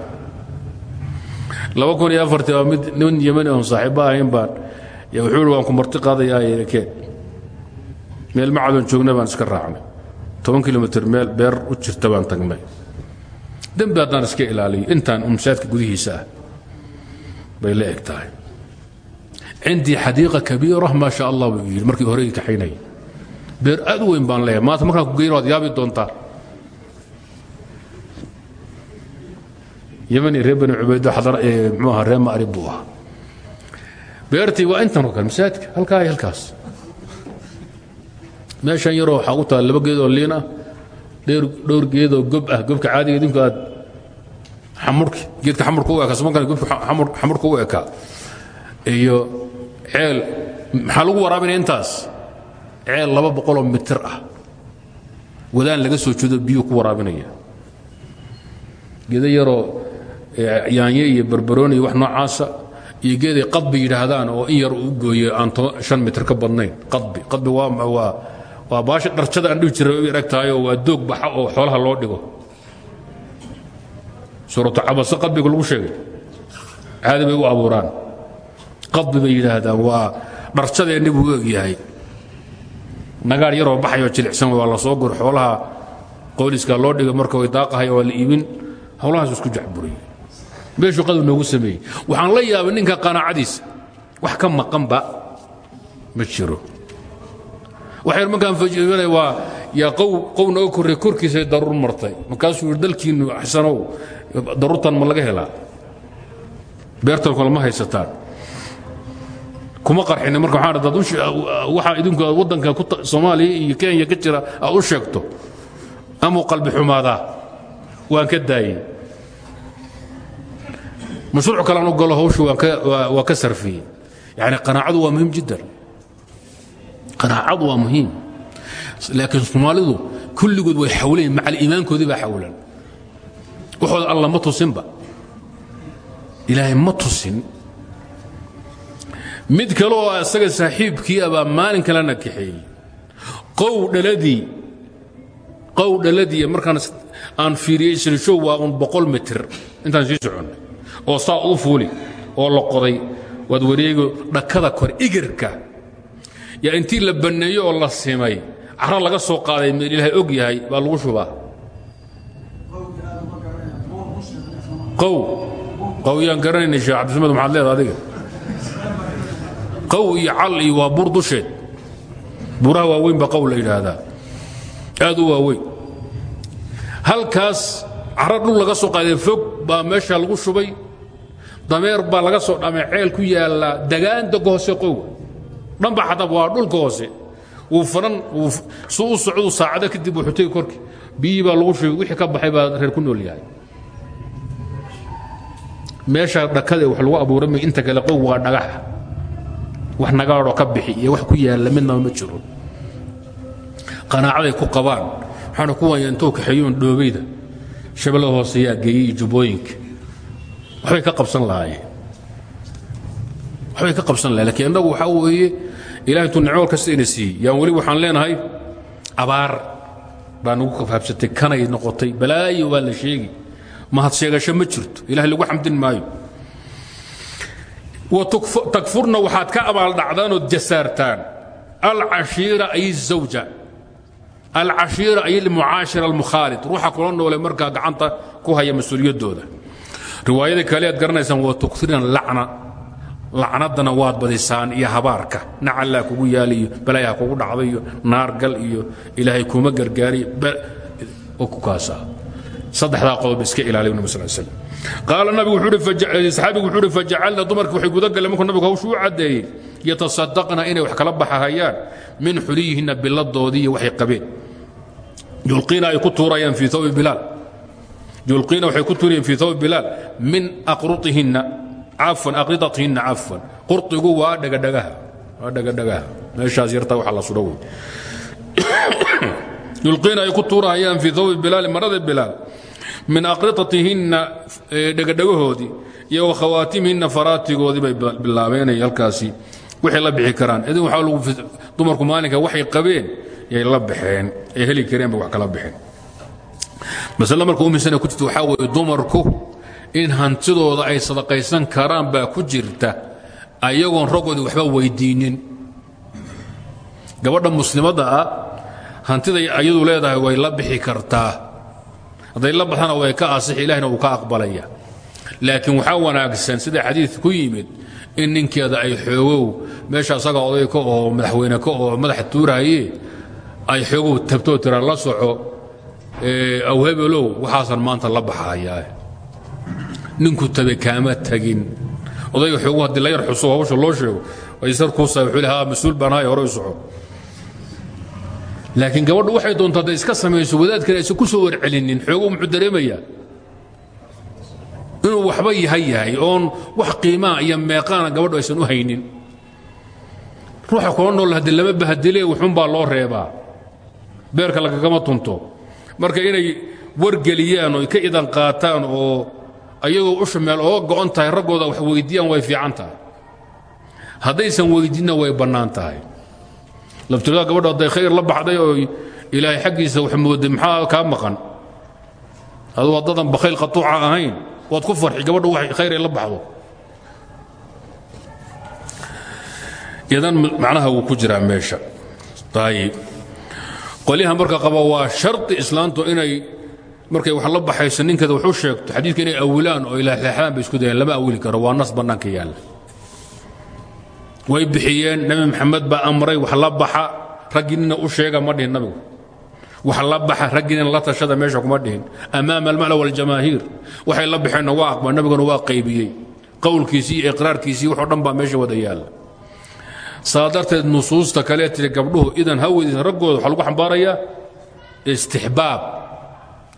Laba kun iyo afartii waa mid nin yemani oon saaxiibba ahayn baan wuxuu ihi waan ku marti qaadayaa keen meel macadon joogna baan iska raacnay. Toban kilomitr meel beer u jirta baan tagnay. Dembi haddaan iska ilaaliyo intaan umsaadka gudihiisa ah bay la eg tahay. Cindii xadiiqa kabiira maa sha allah buu yidhi markii horey kaxaynaya beer aad u weyn baan leeyahay maanta markaan ku geyn waad yaabi doontaa yemani reer bani cubaydo mxuu ahaa reer ma'rib buu ahaa beertii waa intan oo kale masaajidka halkaa iyo halkaas meeshan yaroo waxaa u taal laba geed oo liin ah dhowr geedoo gob ah gobka caadiga idinku aad xamurki geedka xamurka u ekaa samankan gobka xamurka u ekaa iyo ceel maxaa lagu waraabinaya intaas ceel laba boqoloo mitir ah wadaan laga soo jeedo biyuu ku waraabinaya geedo yaroo yaanye iyo barbarooni iyo wax noocaasa iyo geeday qadbi yidhaahdaan oo in yar uu gooye aan an mitir ka badnayn. Qadbi qadbi waa baasha dharjada aan dhihi jiray u aragtaayoo waa doog baxa oo xoolaha loo dhigo. Suuratu cabase qadbiga lagu sheegay. Caadi bay u abuuraan. Qadbi bay yidhaahdaan waa dharjadeenni buu eg yahay. Nagaar yaroo baxayoo jilicsan waa la soo gur xoolaha qooliska loo dhiga marka way daaqahay waa la iibin. Howlahaas isku jacburiyey meeshuu qadab noogu sameeyey. Waxaan la yaabay ninka qanaacadiisa wax ka maqanba ma jiro. Waxay markaan fajibanay waa yaa qow qow nooga korray korkiisay daruur martay. Markaasuu yidhi dalkiinnu xasanow daruurtan ma laga helaa. Beertan kole ma haysataan. Kuma qarxina marka waxaan dad waxaa idinku waddanka soomaaliya iyo kenya ka jira aad u sheegto. Amuu qalbi xumaadaa. Waan ka daayey mashruuc kalaan u galo hawshu waa ka sarfiyey. Yani qanaacadu waa muhiim jiddan. Qanaacadu waa muhiim. Laakiin soomaalidu kulligood way xawlayn macal iimaankoodii baa xawlan waxooda alla ma tusinba. Ilaahay ma tusin. Mid kale oo isaga saaxiibkii abaa maalin kalena kaxeeyey. Qow dhaladii qow dhaladii markaan aan fiiriyey silshow waa un boqol mitir intaan sii soconnay oo saa u fuuli oo la qoday. Waad wareego dhakada kor igirka yaa intii la banneeyo oo la simay cara laga soo qaaday meel ilaahay og yahay baa lagu shubaa. Qow. Qow yaan garanayna sheekh cabdisamed maxaad leeda adiga. Qow iyo cal iyo waa buur dusheed. Buuraha qow la yidhaahdaa. Aad u waaweyn. Halkaas cara dhul laga soo qaaday fog baa meesha lagu shubay dameer baa laga soo dhamay ceel ku yaalla dagaandaga hoose qowa dhanba xataa waa dhulka hoose. Wuu faran su u socdu saacado kadib wuxuu tegi korkii biyii baa lagu shubay wixii ka baxay baa reer ku nool yahay. Meesha dhakada wax lagu abuuramay inta kale qow waa dhagaxa. Wax nagaadhoo ka bixi iyo wax ku yaalla midnaba ma jiro. Qanaacaday ku qabaan. Waxaana kuwanya intuu kaxeeyuun dhoobeyda. Shabeellada hoose yaa geeyey iyo jubbooyinka wabay ka absan lahaayeen. Waxbay ka qabsan lahayen lakiin innagu waxaa weeye ilahay intuu nicoolka sidayna siiyey. Yaan weli waxaan leenahay abaar baa nagu kafaabsatay kanay noqotay balaayo waa la sheegi mahad sheegasho ma jirto. Ilahay lagu xamdin maayo. Takfurna waxaad ka abaaldhacdaan ood jasaartaan. Alcashiira ay zawja. Alcashiira ay almucaashira almukhaalid ruuxa kula noole markaa gacanta ku haya mas'uuliyadooda riwaayada kale aad garanaysaan waa tukirina lacna. Lacnadana waad badisaan iyo habaarka. Nacallaa kugu yaaliyo balaayaha kugu dhacda iyo naargal iyo ilaahay kuma gargaariyo kaasa saddexdaa qodob iska ilaaliy nabi sal slam qaala nabigu saxaabigu wuxuu uhi fajacalna dumarki waxay gudagaleen markuu nabigu hawshu u caddeeyey. Yatasadaqna inay wax kala baxahayaan. Min xuliyihinna biladoodii iyo waxay qabeen. Yulqiina ay ku tuurayaan fii thawbi bilaal yulqiina waxay ku tuurayaan fii thawbi bilaal min aqrutihinna cafwan aqridatihinna cafwan. Qurdigu waa dhagadhagaha waa dhagadhagaha meeshaas yartaa waxa la sudho wey ay ku tuurahayaan fii thawbi bilaal marada bilaal min aqridatihinna dhagadhagahoodii iyo wa khawaatimihinna bay bilaabeenay halkaasi. Waxay la bixi karaan. Idin waxaa lagu dumarku maalinka waxay qabeen yay la baxeen ay heli kareen wax kala baxeen masale marka umisana ku jirta waxaa weeye dumarku in hantidooda ay sadaqaysan karaan baa ku jirta ayagoon raggoodii waxba weydiinin. Gabadha muslimadda ah hantiday ayadu leedahay way la bixi kartaa. Hadday la baxdana way ka asixi ilahina uu ka aqbalaya. Laakiin waxaa wanaagsan sida xadiid ku yimid in ninkeeda ay xoogow meesha asaga oday ka oo madaxweyne ka oo madaxa tuurahaye ay xoogow tabtoo tira la soco aw hebelow waxaasan maanta la baxayaa. Ninku tabe kaama tagin. Odayga xoogu haddii la yar xuso hawsha loo sheego. Aysar kuusa wuxuu leha mas'uul baan ahay hore soco. Laakiin gabadhu waxay doontaa hadday iska samayso wadaadkan aysan ku soo warcelinin xoogow muxuu dareemayaa. Inuu waxba yahay yahay oon wax qiimaa iyo meeqaana gabadhu aysan u haynin. Ruuxa kula nool haddii lama bahadile wuxuunbaa loo reebaa. Beerka lagagama tunto marka inay wargeliyaan oo ka idan qaataan oo ayagoo usha meel ooga go'on tahay raggooda wax weyddiiyaan way fiican tahay. Haddaysan weyddiinna way bannaan tahay. Laftirada gabadho hadday khayr la baxday oo ilaahay xaggiisa wax mooday maxaa kaa maqan? Aduu haddadan bakhayl qatuuca ahayn waad ku farxi gabadhu wax khayr ay la baxdo. Idan macnaha wuu ku jiraa meesha. Ayib qolyaha marka qaba waa shardi islaantu inay markay wax la baxayso ninkeeda wax sheegto xadiidka inay awilaan oo ilaaxleexdaan bay isku dayaan lama awili karo waa nas bannaanka yaalla. Way bixiyeen nebi maxamed baa amray wax la baxa raggiinina u sheega ma dhihin nabigu. Wax la baxa raggiinina la tashada meesha kuma dhihin. Amaama almala waljamaahiir waxay la baxeenna waa aqbal nabiguna waa qaybiyey. Qowlkiisii iyo iqraarkiisii waxoo dhan baa meesha wada yaalla saa darteed nusuusta kalee tiri gabdhuhu idan ha weydiisan raggooda waxaa lagu xambaarayaa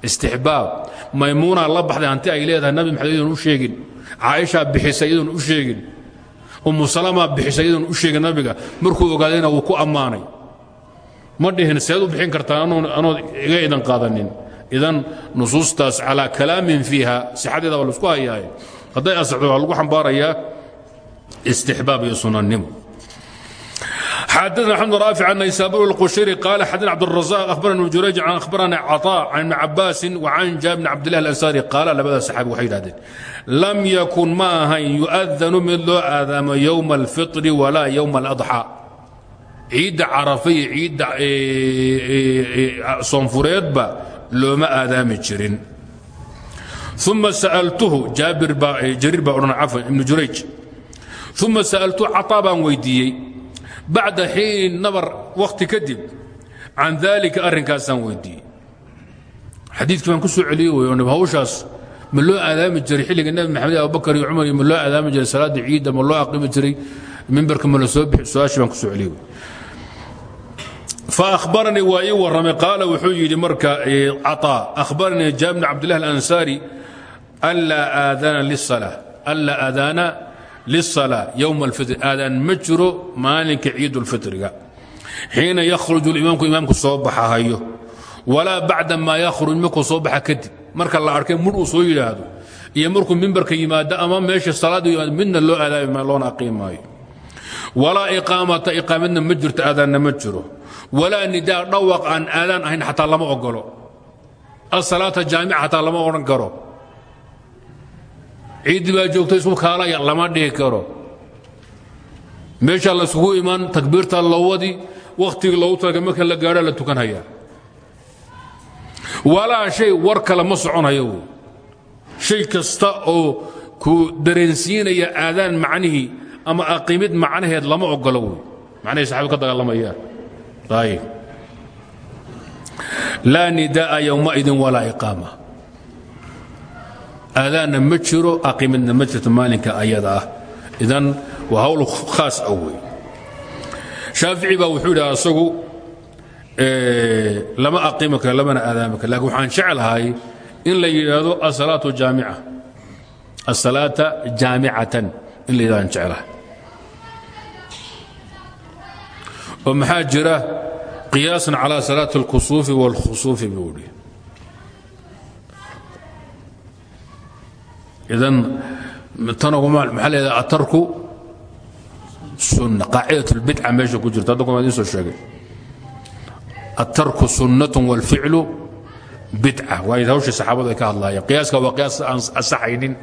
istixbaab. Maymuunaa la baxday hanti ay leedahay nabi maxamed iyadoon u sheegin. Caaishaa bixisay u sheegin. Umu salamaa bixisay iyadoon u sheegin nabiga. Markuu ogaadayna wuu ku ammaanay. Ma dhihin seed u bixin kartaa anood iga idan qaadanin. Idan nusuustaas calaa kalaamin fiiha sixadeeda waa la isku hayaaye hadday asaxdo lagu xambaarayaa istixbaab iyo sunannimo xadana xamd raafic anaysabur qushiri qaala xadana cabdrazaq ahbarana jurayj ahbarana caطaa can ibni cabaasin wa can jaabir bn cabdilah alansari qaala labadaas saxaabi waxay yidhahdeen lam yakun ma ahayn yu'adanu mid loo aadaamo yowma alfitri walaa yowma aladxaa ciidda carafa iyo ciidda soonfureedba looma aadaami jirin uma sa'altuhu jaabir baa jariir baa odhan cafan ibnu jurayj uma sa'altuhu caطaa baan weydiiyey bacda xiin nabar wakhti kadib can daalika arrinkaasaan weydiiyey xadiidkii baan ku soo celiyey wey hawshaas ma loo aadaami jiray xilliga nebi maxamed abubakar iyo cumar iyo ma loo aadaami jiray salaadda ciidda ma loo aqimi jiray mimbarka ma la soo bixi su-aashii baan ku soo celiyey فأخبرني وإي ورمي قال وحيد مركا عطاء أخبرني جاء بن عبد الله الأنصاري ألا آذان للصلاة ألا آذان للصلاة يوم الفطر آذان مجرو مالك عيد الفطر حين يخرج الإمام إمامك الصبح هايو walaa bacda maa yakhruj markuu soo baxa kadib marka la arkay mudh uu soo yidhaahdo iyo markuu mimbarka yimaado ama meesha salaada yimaado midna loo aadaami loona aqiim maayo walaa iqaamata iqaamadna ma jirto aadaanna ma jiro walaa nidaa dhawaq aan aadaan ahayn xataa lama ogolo asalaata jaamica xataa lama odhan karo ciiddi baa joogta isu kaalaya lama dhihi karo. Meeshaa laisugu iman takbiirta lowadi wakhtigii loogu talaga marka la gaadho la tukanhayaa walaa shay war kale ma soconayo wey shay kasta oo ku dareensiinaya aadaan macnihii ama aqimid macnaheed lama ogolo wey macnahay saxabi ka dagaalamayaan ayib laa nidaa'a yowmaidin walaa iqaama aadaanna ma jiro aqiimadna ma maalinka ayada ah. idan waa hawl khaas ah wey shaafici wuxuu yidhi asagu lama aqiimi karo lamana aadaami waxaan jeclahay in la yidhaahdo asalaatu jaamica. Asalaata jaamicatan in la yidhahdo aan jeclahay. Oo maxaa jira qiyaasan calaa salaati idan tanmaaa leeda atarku un qaacidat bidca meesha ku jirta. Hadda komaa idin soo sheegay. Atarku sunnatun wاlficlu bidca. Waayo hawshii saxaabadu ay ka hadlaayeen. Qiyaaska waa qiyaas aan asaxaynin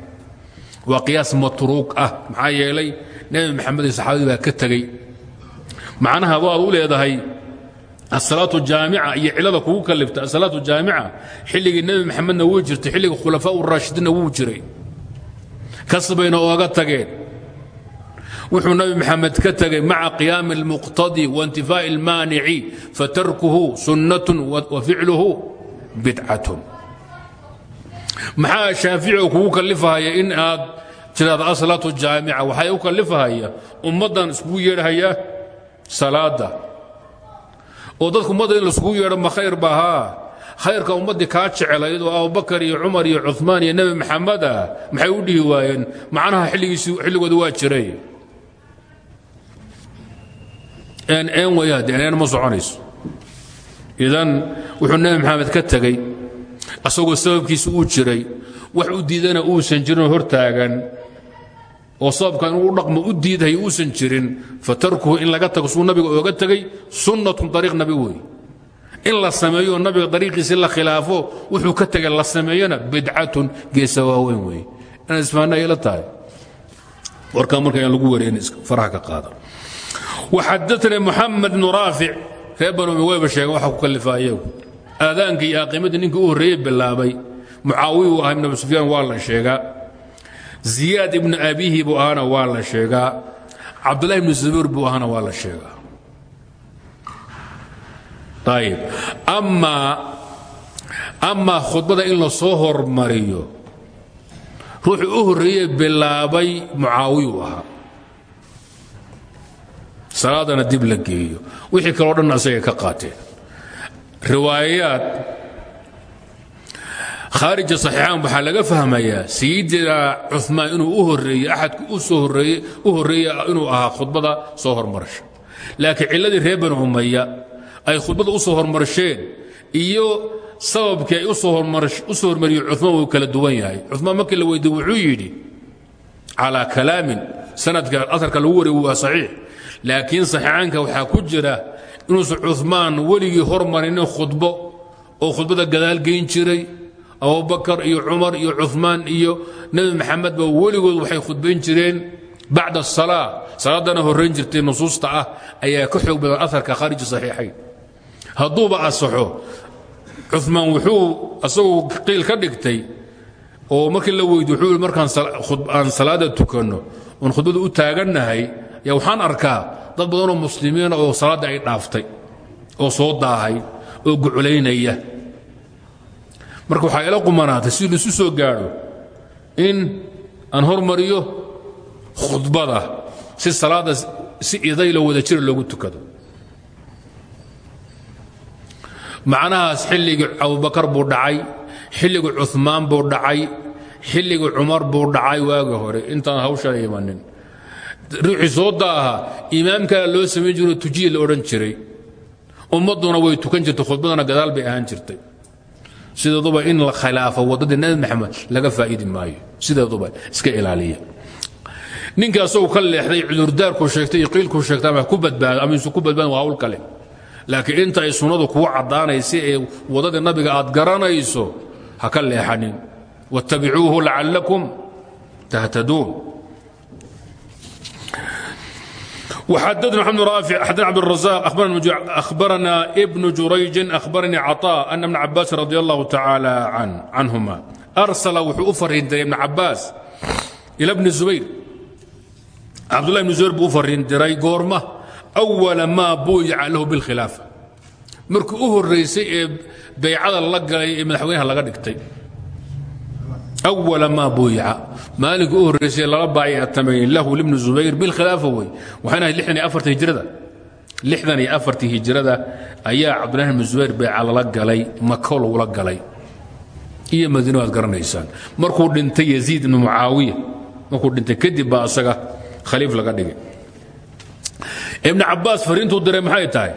waa qiyaas matruuq ah. Maxaa yeelay nebi maxamed iyo saxaabadii baa ka tegey. Macnaha waad u leedahay asalaatu jaamica iyo cilada kugu kalifta asalaatu jaamica xilligii nebi maxamedna wuu jirtay. Xilligii khulafaa raashidiinna wuu jiray kasbayna ooga tageen. Wuxuu nebi maxamed ka tegey maca qiyaami اlmuqtadi waintifaa'i اlmaanici fatarkuhu sunnatun wa ficluhu bidcatun. Maxaa shaafici kugu kalifahaya in aad tiraado asalaatu jaamica. Waxay u kalifahaya ummaddan iskugu yeedhahaya salaada oo dadku ummadda in laiskugu ma khayr ba haa khayrka ummaddii kaa jecelayd oo abubakar iyo cumar iyo cumaan iyo nebi maxamed ah maxay u dhihi waayeen? Macnaha xilligooda waa jiray. Ma soconayso. Idan wuxuu nebi maxamed ka tegey asagoo sababkiisa uu jiray. Wax u diidana uusan jirinoo hortaagan oo sababka inuu dhaqmo u diidahay uusan jirin. Fatarkuhu in laga tago suu nabiga ooga tegey sunnatun ariiq nabi wey in la nabiga dariiqiisi la khilaafo wuxuu ka tegay la sameeyona bidcatun geesa waaweyn wey. Inaad isfahanna ayla tahay. Warkaa marka aan lagu wareerin faraha ka qaada. Waxadatana muxamed bnu raafic reer banu wayba sheegen waxa ku kalifaa iyagu. Aadaanka iyo aqiimadii ninkii u horreeyey bilaabay. Mucaawiya uu ahaa ibn abi la sheegaa. Ziyaad ibnu abihi buu ahaana waa la sheegaa. Cabdullahi ibnu zubayr buu ahaana waa la sheegaa amaa khudbada in la soo hormariyo ruuxuu u horreeyey bilaabay mucaawiyuu ahaa salaadana dib la geeyo wixii kaleo dhan asagay ka qaateen riwaayayaad khaarija saxiixaan waxaa laga fahmayaa sayidina cumaan inuu u horeeyey axadku u horreeye inuu ahaa khudbada soo hormarasha laakiin cilladii reer umaya ay khudbada u soo hormarsheen iyo sababkii ay u soo hormariyey cumaan wuu kala duwan yahay. Cumaan markii la weydiye wuxuu yidhi calaa kalaamin. Sanadka asarka lagu wariy waa saxiix. Laakiin saxiixaanka waxaa ku jira inuusan cumaan weligii hormarinin khudbo oo khudbada gadaal geyn jiray. Abubakar iyo cumar iyo cumaan iyo nebi maxamedba weligood waxay khudbayn jireen bacda asalaa salaadana horrayn jirtay nusuusta ah ayaa ka xoog badan aarka hadduuba asaxo. Cumaan wuxuu asagu qiil ka dhigtay oo markii la weydi wuxuu i markaan aan salaada tukanno oon khudbada u taagannahay yaa waxaan arkaa dad badanoo muslimiina oo salaadda ay dhaaftay oo soo daahay oo guculaynaya. Marka waxaa ila qumanaatay si laisu soo gaadho in aan hormariyo khudbada si salaadda si idaylo wada jira loogu tukado macnahaas xilligii abubakar buu dhacay xilligii cumaan buu dhacay xilligii cumar buu dhacay waagi hore. Intaan hawshan imanin ruuxii soo daaha imaamkaa loo samayn jiro tujiya la jiray. Ummadduna way tukan jirtay khudbadana gadaal bay ahaan jirtay. Sideeduba in la khilaafo waddadii nabi maxamed laga faa'idi maayo. Sideeduba iska ilaaliya. Ninka asagoo ka leexday cudurdaarkuu sheegtay iyo qiilkuu sheegtay ama ku badbaado ama isu ku waa hawl kale laakiin inta ay sunnadu kugu caddaanaysa ee waddadii nabiga aad garanayso ha ka leexanin wattabicuuhu lacallakum tahtaduun وحدثنا محمد رافع حدثنا عبد الرزاق أخبرنا, أخبرنا ابن جريج أخبرني عطاء أن ابن عباس رضي الله تعالى عن عنهما أرسل وحوفر ابن عباس إلى ابن الزبير عبد الله بن الزبير بوفر دري قورمة أول ما بويع له بالخلافة مركو أهو الرئيسي بيعة الله مدحوينها لغا دكتي أول ما بويع مالك أهو الرئيسي لغا بايع التمين له لابن الزبير بالخلافة وي وحنا لحني أفرت هجرة لحدني أفرت هجرة أيا عبد الله بن الزبير بيع لغا لي مكول ولغا لي iyo madiino aad garanaysaan markuu dhintay yaziid ibnu mucaawiya markuu dhintay kadib baa asaga khaliif laga dhigay ibn cabaas fariintuu diray maxay tahay?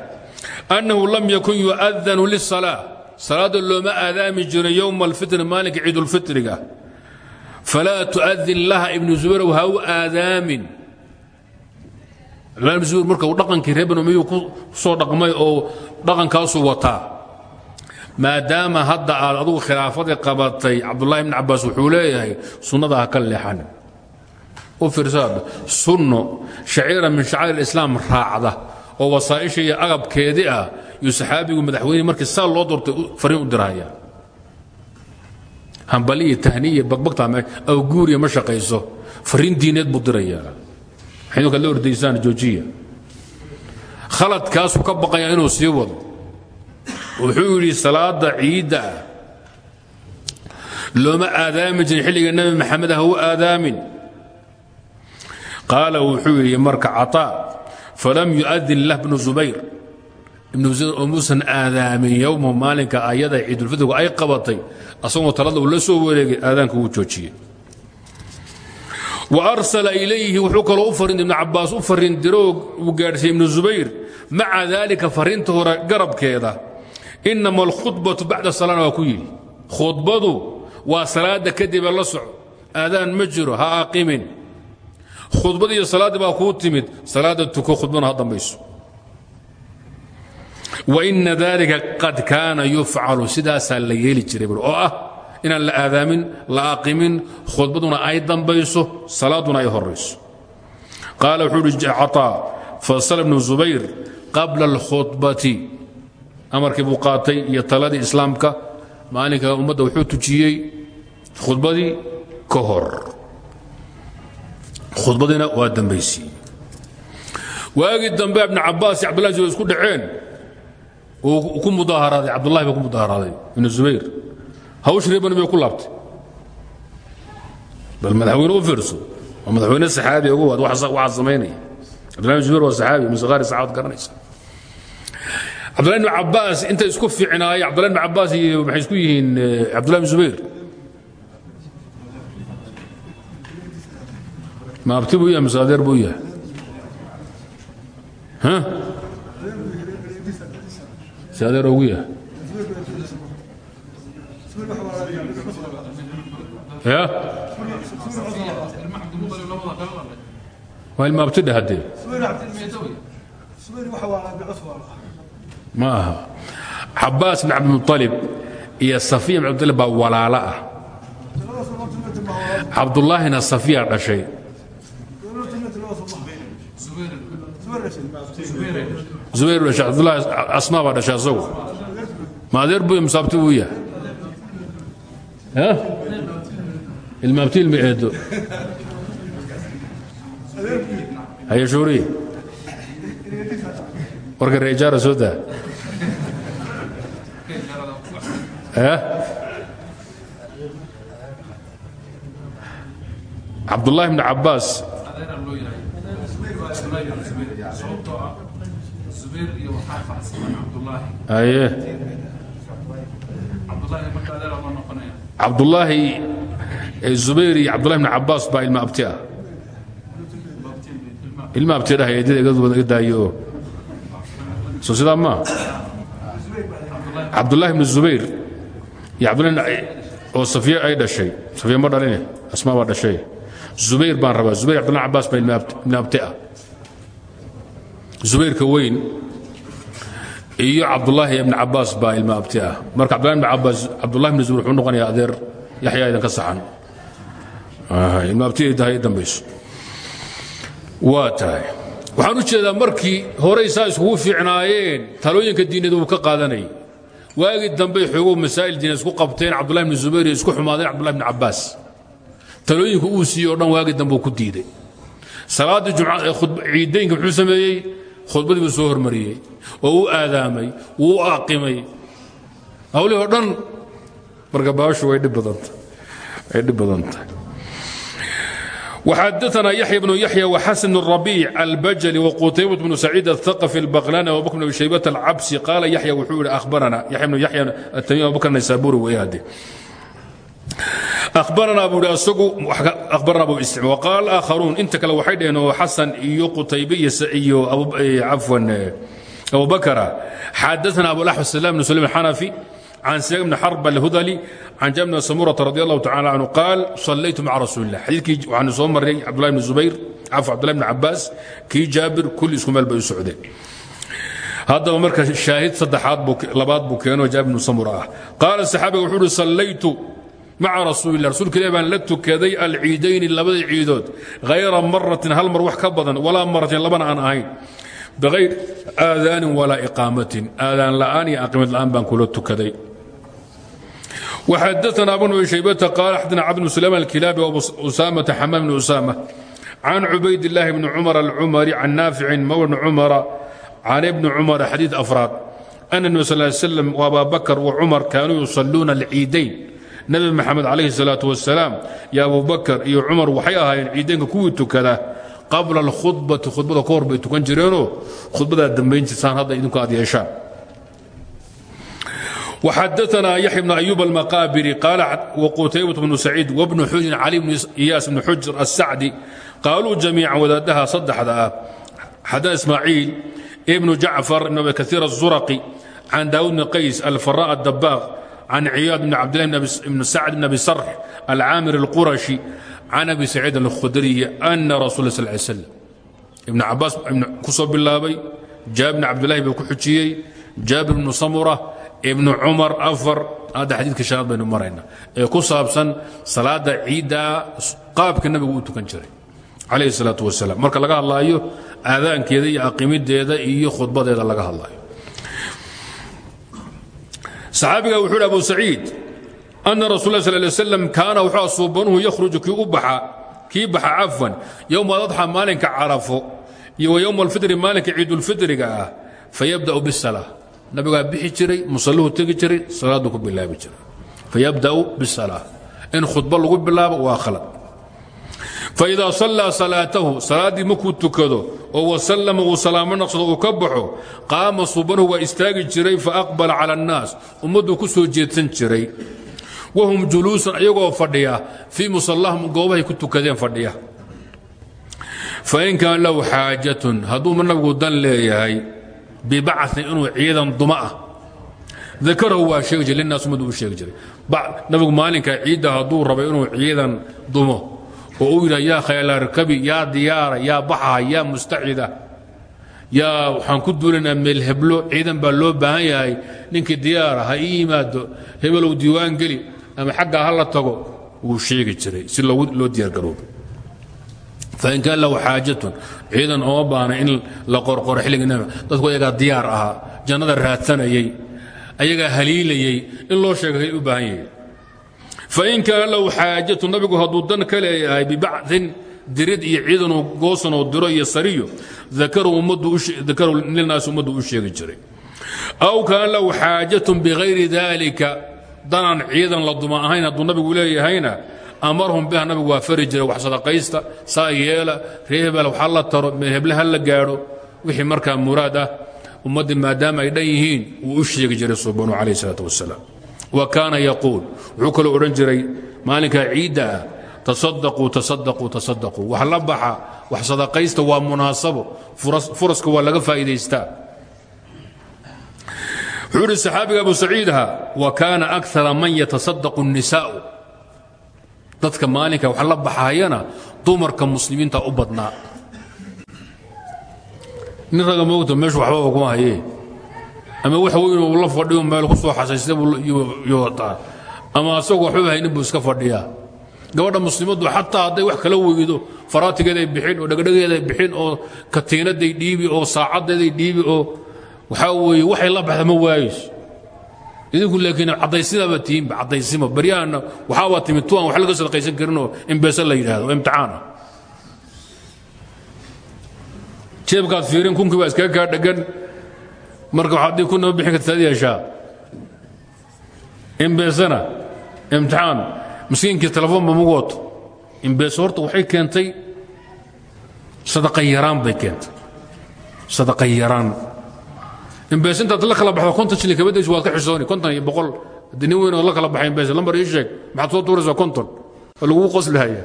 Annahu lam yakun yu'adanu lisalaa salaada looma aadaami jirin yowma alfitri maalinka ciidulfitriga falaa tu'adin laha ibnu zubayr ha u aadaamin. Ibn zubayr marka uu dhaqankii reer umiyuu ku soo dhaqmay oo dhaqankaasuu wataa. Maadaama hadda aad adugu qabatay cabdullahi ibn cabaas wuxuu leeyahay sunnada ha ka u fiirsaad sunno shaciira min shacair islaam raacda oo wasaa'isha iyo agabkeedii ah yuu saxaabigu madaxweyne markii saa loo doortay fariin u dirahaya hambali iyo tahniya bagbagtaa aw guuriya ma shaqayso fariin diineed buu dirayaa. Waxaynu kala ordaysaan joojiya. Khaladkaasuu ka baqayaa inuu sii wado. Wuxuu yidhi salaada ciidda ah looma aadaami jirin xilliga nebi maxamed ha u qaala wuxuu yidhi marka caطaa falam yu'adin lah bnu zubayr. Oo muusan aadaamin yowma maalinka ayada ciidulfitrigu ay qabatay asagoo talada la soo wareegay aadaanka wuu joojiyey. Wa arsala ilayhi wuxuu u farin ibnu cabaas u farin diroog uu gaadhsiiyey ibnu zubayr maca daalika farinta garabkeeda inama alkhudbatu bacda salaana waa ku yidhi. Khudbadu waa salaada kadiba la soco aadaan ma jiro ha aqimin khudbadii iyo salaaddii baa kuu timid. Salaada tuko khudbana ha dambayso. Waina dalika qad kaana yufcalu. Sidaasaa la yeeli jiray oo ah inaan la aadaamin la aqimin khudbaduna ay dambayso salaaduna ay horayso qaala wuxuu uhi caطaa fasala bnu zubayr qabla alkhudbati. Amarkii buu qaatay iyo taladii islaamka maalinka ummadda wuxuu tujiyey khudbadii ka khudbadiina waa dambaysiiyey waagii dambe ibn cabaas iyo cabdullahi zubayr isku dhaceen. Uu ku mudaaharaaday cabdullahi baa ku mudaaharaaday ibn zubayr. Hawsh reeban bay ku laabtay. Bal madaxweyne u fiirso waa madaxweyne saxaabi ugu waad waxaad samaynaya. Cabdullahi zubayr waa saxaabi min saqaari saxaabad garanaysa. Cabdullahi ibn cabaas inta isku fiicnaaya cabdullahi ibn cabaas iyo maxay isku yihiin cabdullahi ibn zubayr ma buu yahay adeer buu yahay. Ha? Si adeer ugu yahay. Ya? Waa ilma abti dheh haddee ma aha. Cabaas bin cabdilmuطalib iyo safiya bin cabdillah baa walaalo ah. Cabdullaahina safiya dhashay zubayr dhashay cabdullahi asmaa baa dhashay asagu ma adeer buu misaabti buu yahay ha ilmaabti ilmi eedo haye shuuriye warka reejaara soo daa cabdullahi bn cabaas aye cabdullaahi zubayr iyo cabdullahi bn cabaas baa ilma abti ah ilma abti dhah eedada iga daayo oo soo sidaa maa cabdullahi bni zubayr iyo oo safiye ay dhashay safiye ma dhaline asmaa baa dhashay zubayr baan rabaa zubayr cabdullahi cabbaas baa ibni abti ah zubayrka weyn iyo cabdullaahi ibni cabbaas baa ilma abti ah. Marka cabdullahi ibni zubayr wuxuu noqonayaa adeer yaxyaa idan ka saxan. Ilma abti ay tahay dambayso waa waxaan u jeedaa markii horey saa iskugu fiicnaayeen talooyinka diineed wuu ka qaadanayay waagii dambey xoogow masaa'il diineed isku qabteen cabdullahi bni zubayr isku xumaadeen cabdullahi bni cabbaas talooyinka uu siiyey dhan waagii dambe uu ku diiday. Salaaddii jumca ciidaynka muxuu sameeyey khudbadii buu soo hormariyey oo u aadaamay wuu u aqimay hawlih oo dhan marka baashu way dhib badan tahay xadana yaya bnu yaya waxasan bn rabiic albajli waqutaybat bnu saciid aaqafi albaqlani abubakr bn shaybata alcabsi qaala yaya wuxuu yihi ahbaranaa yaya bnu yaya atamiim abubakr naysaburi weyhade qaal aakharuun inta kale waxay dhaheen oo xasan iyo qutaybe iyo cafwan abubakra xadaana abulaxwa salam bn sulaim xanafi can siyaaq bn xarb alhudali can jabr bn samurata radi allahu tacala canhu qaal sallaytu maca rasuuli illah xadiidkii waxaanu soo marnay cabdullahi bn zubayr caf cabdullahi bn cabaas kii jaabir kulli isku meel bay u socdeen haddaba marka shaahid saddexaad labaad buu keenoo jaabir bn samura ah qaala saxaabiga wuxuu uhi sallaytu صليت مع رسول الله رسول كليبا لك كذي العيدين اللبد عيدود غير مرة هل مروح كبضا ولا مرة لبنا أنا أهين بغير آذان ولا إقامة آذان لآن أقيمة الآن بان كله كذي وحدثنا ابن ابي شيبه قال حدثنا عبد بن سليمان الكلابي وابو اسامه حمام بن اسامه عن عبيد الله بن عمر العمري عن نافع مولى بن عمر عن ابن عمر حديث افراد ان النبي صلى الله عليه وسلم وابا بكر وعمر كانوا يصلون العيدين نبي محمد عليه الصلاه والسلام يا ابو بكر يا عمر وحي اهين عيدين كويتو كذا قبل الخطبه خطبه كور بيتو كان جيرينو خطبه دمبين سان هذا idinku aad yeeshaan وحدثنا يحيى بن أيوب المقابري قال وقتيبة بن سعيد وابن حجر علي بن إياس بن حجر السعدي قالوا جميعا وذادها صدح هذا حدا إسماعيل ابن جعفر بن أبي كثير الزرقي عن داود بن قيس الفراء الدباغ عن عياد بن عبد الله بن سعد بن أبي سرح العامر القرشي عن أبي سعيد الخدري أن رسول الله صلى الله عليه وسلم ابن عباس ابن كصب الله جاب بن عبد الله بن كحجيي جابر بن سمره ibnu cumar afar hadda xadiidka shanaad baynu marayna ee ku saabsan salaada ciidda qaabka nabigu u tukan jiray calayhi salaatu wasalaam marka laga hadlaayo aadaankeeda iyo aqimideeda iyo khudbadeeda laga hadlaayo saxaabiga wuxuu hi abu saciid ana rasul lah sal slam kaana wuxuu asuubanuhu yakhruju kii u baxa kii baxa cafwan yowma adxa maalinka carafo iyo wa yowma alfitri maalinka ciidulfitriga ah fayabda'u bisalaa nabigaa bixi jiray musalluhu tegi jiray salaadu ku bilaabi jiray. Fayabda'u bisalaa in khudbo lagu bilaabo waa khalad. Faidaa sallaa salaatahu salaaddii markuu oo wasallama uu salaamo naqsado uu ka baxo qaama subanuhu waa istaagi jiray faaqbala cala annaas ummadduu ku soo jeedsan jiray. Wahum juluusan ayagoo fadhiya fii musallahum goobahay ku tukadeen fadhiya. Fain kaan lahu xaajatun hadduu nabigu dan leeyahay bibacin inuu ciidan duma ah. Dakarahu waa sheegi jiray linaas ummaddu u sheegi jiray. Nabigu maalinka ciidda hadduu rabo inuu ciidan dumo oo uu yidhah yaa khaylarkabi yaa diyaara yaa baxaha yaa mustacida yaa waxaan ku duulaynaa meel heblo ciidan baa loo baahan yahay ninkii diyaara ha ii yimaado hebelow diiwaan geli ama xaggaa ha la tago wuu sheegi jiray si loo diyaargaroobo fain kaan lahu xaajatun ciidan ooma baana in la qorqoro xilliga nabi dadku ayagaa diyaar ahaa jannada raadsanayey ayagaa haliilayey in loo sheegay u baahan yahay fain kaana lahu xaajatu nabigu hadduu dan ka leeyahay bibacin dirid iyo ciidanuu goosanoo diro iyo sariyo linaas ummaddu u sheegi jiray aw kaana lahu xaajatun bigayri dalika danan ciidan la duma ahayn hadduu nabigu leeyahayna amarhum biha nabigu waa fari jiray wax sadaqaysta saa yeela ree hebel waxa la taro meel heble ha la gaadho wixii markaa muraad wa kaana yaquul. Wuxuu kaloo odhan jiray maalinkaa ciidda ah tasadaquu tasadaquu tasadaquu wax la baxa wax sadaqaysta waa munaasabo. Furaska laga faa'iidaystaa. Wuxuu saxaabiga abu saciidha wa kaana akara man yatasadaqu الnisaa'u dadka maalinka wax la baxayana dumarka muslimiinta u badnaa. Nin raga waxbaba kuma hayee ama wax weyn uu la fadhiyo meel ku soo xasaysta buu wataa. Ama hadday wax kala weydo faraatigeeday bixin oo dhegdhegeeday bixin oo katiinaday dhiibi oo saacaddeeday dhiibi oo waxaa weeye waxay la baxda ma waayeyso idinku laakiin caddaysinaaba tihiinba caddaysima baryahanna waxaabaa timid tuaan wax laga sadaqaysan karinoo imbeese la yidhahdo oo imtixaan jeebkaad fiirin kunkii baa iskaga kaa dhegan marka waxaad dii kunama bixin kartaad yeeshaa. Imbeesana imtixaan miskiinkii telefoonba magu wato imbeese horta waxay keentay sadaqa yaraan bay keentay. Sadaqa yaraan. Imbeese intaad la kala baxdo konton shilin kabadaysu waad ka xisooni. Konton iyo boqol. Haddii nin weyn oo la kala baxay imbeese lambar ii sheeg. Maxaad soo tuuraysaa konton? Oo lagugu qoslihaya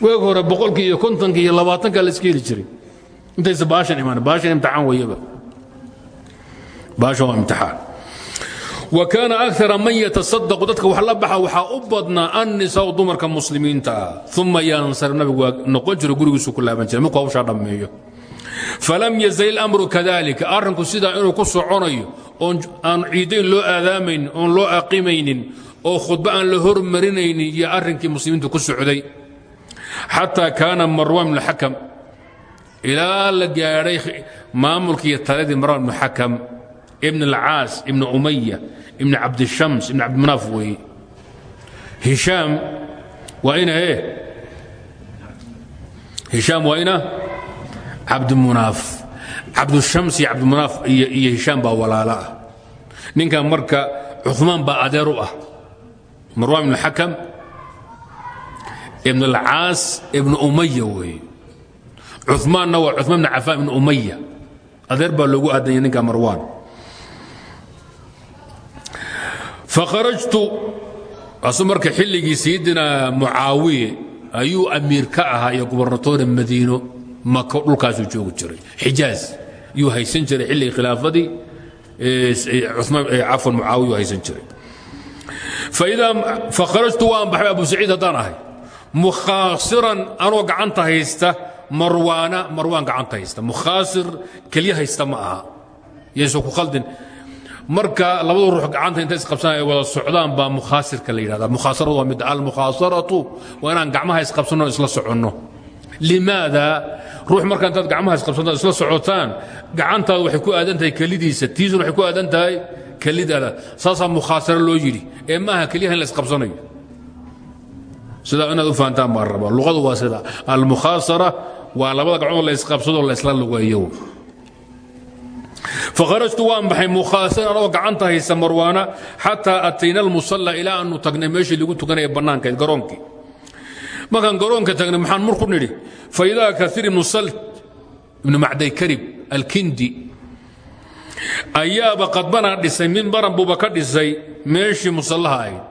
weeg hore boqolkii iyo kontonkii iyo labaatankaa la iska heli jiray intaysa baashan imaan baashan imtixaan weyaba baashan waa imtixaan. Wa kaana akara man yatasadaqu dadka wax la baxa waxaa u badnaa annisaau dumarka muslimiinta ah yansar nabigu noqon jiro gurigiisu ku laaban jiray markuu hawshaa dhammeeyo. Falam yazal ilamru kadalika arrinku sidaa inuu ku soconayo aan ciidayn loo aadaamaynin oon loo aqimaynin oo khudbo aan la hormarinaynin iyo arrinkii muslimiintu ku socday. Xataa kaana marwan bnu xakam ilaa la gaadhay maamulkiiyo taladii marwan bnu xakam ibn alcaas ibn umaya ibn cabdishams ibn cabdimanaaf weeye hishaam waa ina e hishaam waa ina? Cabdimunaaf. Cabdushams iyo cabdimunaaf iyo hishaam baa walaalo ah. Ninkan marka cumaan baa adeer ah. Marwan ibnu xakam ibn alcaas ibn umaya weeye cumaanna waa cumaan ibn cafaan ibn umaya adeer baa loogu aadanya ninka marwaan. Fakharajtu asu marka xilligii sayidina mucaawiye ayuu amiir ka ahaa iyo gubernatore madiino maka dhulkaasuu joogi jiray. Xijaaz yuu haysan jiray xilligii khilaafadii cafwan mucaawiya haysan jiray. Fakharajtu waan baxay abu saciid haddaan ahay. Mukhaasiran anoo gacanta haysta marwaana marwaan gacanta haysta mukhaasir kelya haysta ma aha. Yaysan ku khaldin. Marka labadu ruux gacanta intay isqabsanaya wada socdaan baa mukhaasirka la yidhahda mukhaasaradu waa mid almukhaasaratu waa inaan gacmaha isqabsanno isla soconno. Limaada ruux marka intaad gacmaha isqabsanto isla socotaan gacantaadu waxay ku aadan tahay kelidiisa tiisuna waxay ku aadan tahay kelidaada saasaa mukhaasaro loo yidhi ee maaha keliyaha in la isqabsanayo sidaa inaad u fahantaan baan rabaa. Luqadu waa sida almukhaasara waa labada gacmood la isqabsadoo la isla lugeeyo. Fakharajtu waan baxay mukhaasiran anoo gacanta haysa marwaana xataa atayna almusalla ilaa aanu tagnay meeshii lagu tukanaya bannaankeed garoonkii markaan garoonka tagnay maxaan mur ku nidhi faidaa kaiir ibnu salt ibnu macday karib alkindi ayaaba qadbanaa dhisay mimbaran buuba ka dhisay meeshii musallaha ahayd.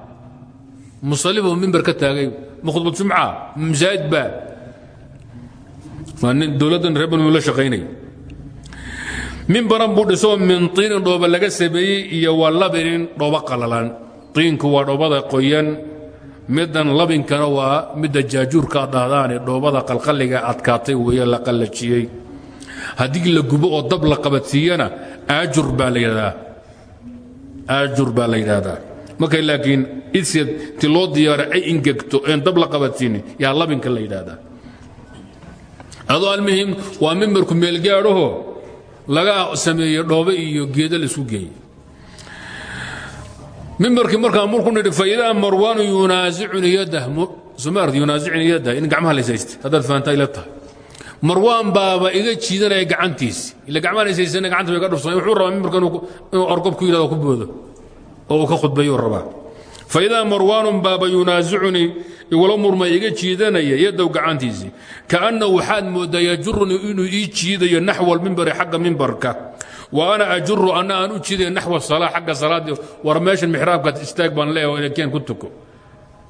Musalli buu mimbar ka taagay ma khudbad jumca masaajid baa dowladdan reer banu la shaqaynay. Mimbaran buu dhisoo min tiinin dhooba laga sameeyey iyo waa labinin dhoobo qalalan tiinku waa dhoobada qoyan middan labinkana waa midda jaajuurka ad dhahdaane dhoobada qalqalliga adkaatay weeye la qallajiyey. Haddii la gubo oo dab la qabadsiiyana aajur baa la yidhahdaa aajur baa la yidhaahdaa. Markay laakiin idsed ti loo diyaara ay ingegto la qabadsiinin adoo almuhim waa mimbarku meelgaadhaho laga sameeye dhoobe iyo geeda la isku geeye mimbarkii markaan murku nidhi faidaa marwaanu yunaasicuni yadah somaart yunaasicuni yadah in gacmaha laysaysta haddaad fahantaa ila tahay. Marwaan baaba iga jiidanaya gacantiisi ila gacmaha laysaysana gacanta bay ka dhufsan wuxuu rabaa mimbarka inuu orgob ku yidhahdo ku boodo oo uu ka khudbayuu rabaa. Faidaa marwaanun baaba yunaasicunii igula murmay iga jiidanaya yadow gacantiisii. Kaannahu waxaad mooddaa yajurunii inuu ii jiidayo naxwa almimbari xagga mimbarka wa ana ajuru anna aan u jiidayo naxwa salaa xagga salaaddii war meeshan mixraabka istaag baan leeyaho inakeen ku tuko.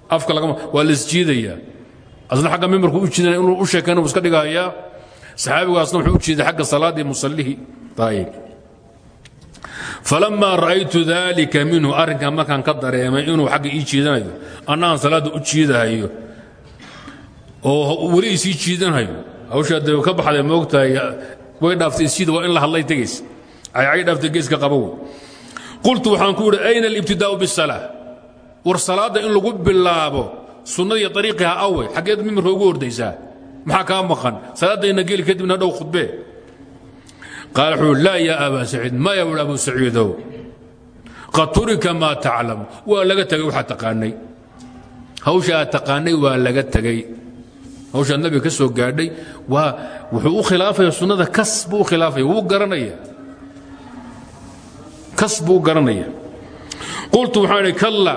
Afka lagama waa laisjiidayaa asna xagga mimbarku u jiidanaya inuu u sheekayna buu iska falamaa ra'aytu daalika minhu arrinkan markaan ka dareemay inuu xagga ii jiidanayo annaan salaadda u jiidahayo oo weli isii jiidanhayo hawshaa dee ka baxday moogtahay way dhaaftay isjiida waa in la hadlay tegaysa caycay dhaaftay geeska qabow. Qultu waxaan ku idhi ayna alibtidaa'u bisalaa war salaadda in lagu bilaabo sunnadii ariiqiha awe xaggeed mimbarka ugu ordaysaa maxaa kaa maqan? Salaadayna geli kadibna dhow khudbee qaal wuxuu laa yaa abaa saciid maya wuhi abu saciidow. Qad turika maa taclam waa laga tegay waxaa taqaanay. Hawsha aad taqaanay waa laga tegey. Hawshaad nabiga ka soo gaadhay waa wuxuu u khilaafaya sunnada kas buu u khilaafaya wuu garanaya. Kas buu u garanaya. Qultu waxaan idhi kalla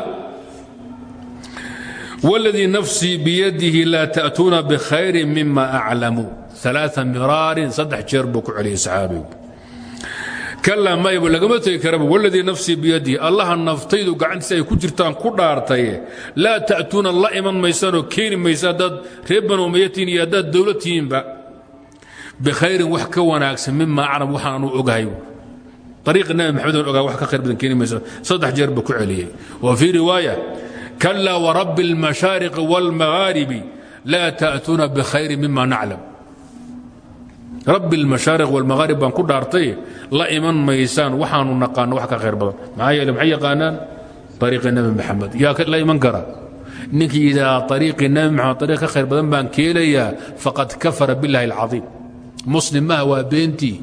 wاladii nafsii biyadihi laa ta'tuuna bkhayri mima aclamu aa miraarin saddex jeer buu ku celiyey saxaabigu kalaa mayba lagama tegi karaba waladii nafsii biyadihi allaha naftaydu gacantiisa ay ku jirtaan ku dhaartaye laa ta'tuuna la iman maysaanoo keeni maysa haddaad reer banu umayatiin iyo haddaad dowlad tihiinba bikhayrin wax ka wanaagsan mima aclam waxaanu ogahay ariiqi nabi maxamed ogaa wax ka khayr badan keeni maysa saddex jeer buu ku celiyey wa fii riwaaya كلا ورب المشارق والمغارب لا تأتون بخير مما نعلم رب المشارق والمغارب baan ku dhaartay la iman maysaan waxaanu naqaano wax ka khayr badan maxaa yeele maxay yaqaanaan طariiqi nebi maxamed yaa la iman kara ninkii yidhaha طariiqi nebi maxamed ariiq ka khayr badan baan keenayaa faqad kafara biاllahi الcaظiim muslim maha waa beentii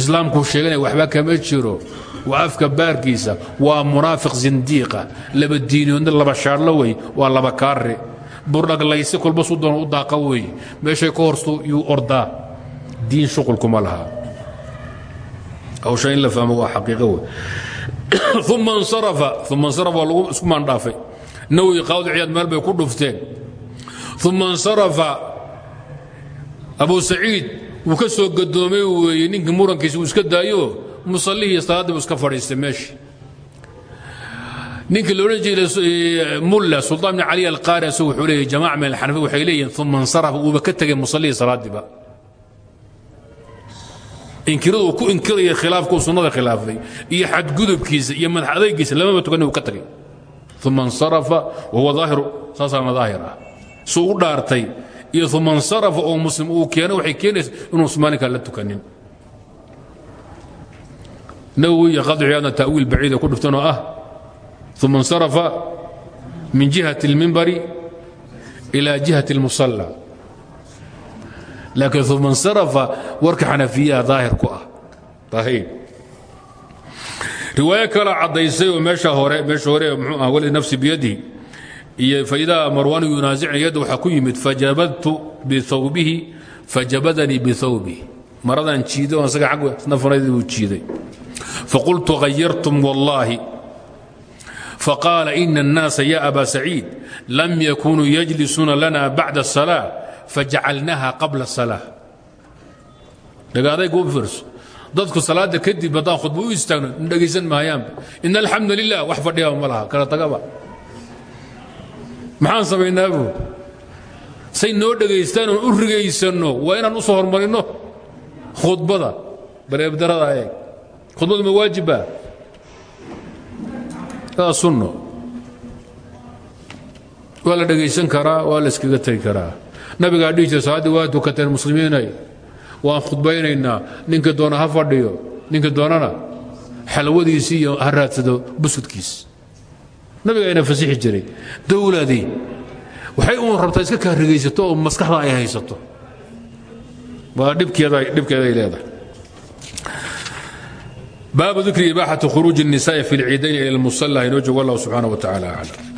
islaamkuu sheeganaya waxba kama jiro waa baarkiisa waa munaafiq zindiiqa. Laba diiniyoodna laba shaarlo wey waa laba kaare burdhaglayse kolba su doon u daaqa wey. Meeshay ka horsu yuu ordaa. Diin shuqulkuma laha. Hawsha in la fahmo waa xaqiiqo wey. Uma insarafa uma insarafa lagu isku maandhaafay nawowi qaawdi ciyaad meel bay ku dhufteen. Uma insarafa abu saciid wuu ka soo gadoomay weeye ninkii murankiisa uu iska daayo musalihii salaadii iska fadhiistay meeshii ninkii loodhan jiray mulla sulطaan bn cali alqaari asagu wuxuu leeyahy jamaca min alxanafi waxay leeyihiin uma insarafa uuba ka tegay musallihii salaadiiba inkiradu uu ku inkiraya khilaafkuu sunnada khilaafay iyo xadgudubkiisa iyo madax adaygiisa lamaba tukan uu ka tegay. Uma insarafa wahuwa daahiru saasaana daahir ah. Suu dhaartay iyo uma insarafa oo muslim uu keeno waxay keenaysa inuu maalinkaa la tukanin nawowi iyo qadci ciyaadna ta'wiil baciida ku dhuftanoo ah uma insarafa min jihati اlmimbari ila jihati اlmusalla laakiin uma insarafa warka xanafiyaha daahir ku ah ahiib riwaayo kaloo caddaysay oo meesha hore meesha hore mxuu ah walid nafsi biyadihi iyo faidaa marwaanu yunaasicni yadda waxaa ku yimid fajabadtu bihawbihi fajabadanii bihawbihi maradan jiiday oo isaga xagga nafanaydi buu jiiday فقلت غيرتم والله فقال إن الناس يا أبا سعيد لم يكونوا يجلسون لنا بعد الصلاة فجعلناها قبل الصلاة dhagaaday kuu fiirso dadku salaada kadib haddaan khudba u istaagno dhegaysan maayaanba in alxamdu lilah wax fadhiya ma laha kala tagaba maxaan samaynaa buu say noo dhegaystaan oon u rigaysanno waa inaan u soo hormarinno khudbada bareebdarada eeg khudbadu ma waajiba waa sunno waa la dhegaysan karaa waa la iskaga tegi karaa nabigaa dhihi jira salaaddii waa tukateen muslimiinay waan khudbaynaynaa ninka doona ha fadhiyo ninka doonana xalwadiisii iyo ha raadsado busudkiis nabiga ayna fasixi jiray dowladii waxay uun rabtaa iska kaa rigaysato oo maskaxda ay haysato waa dhibkeeda dhibkeeday leedahay baabu dikri ibaaxati khuruuji الnisaءi fi اlciidayn ila اlmusala inoo joogo allah subxaanaه wa tacala aclam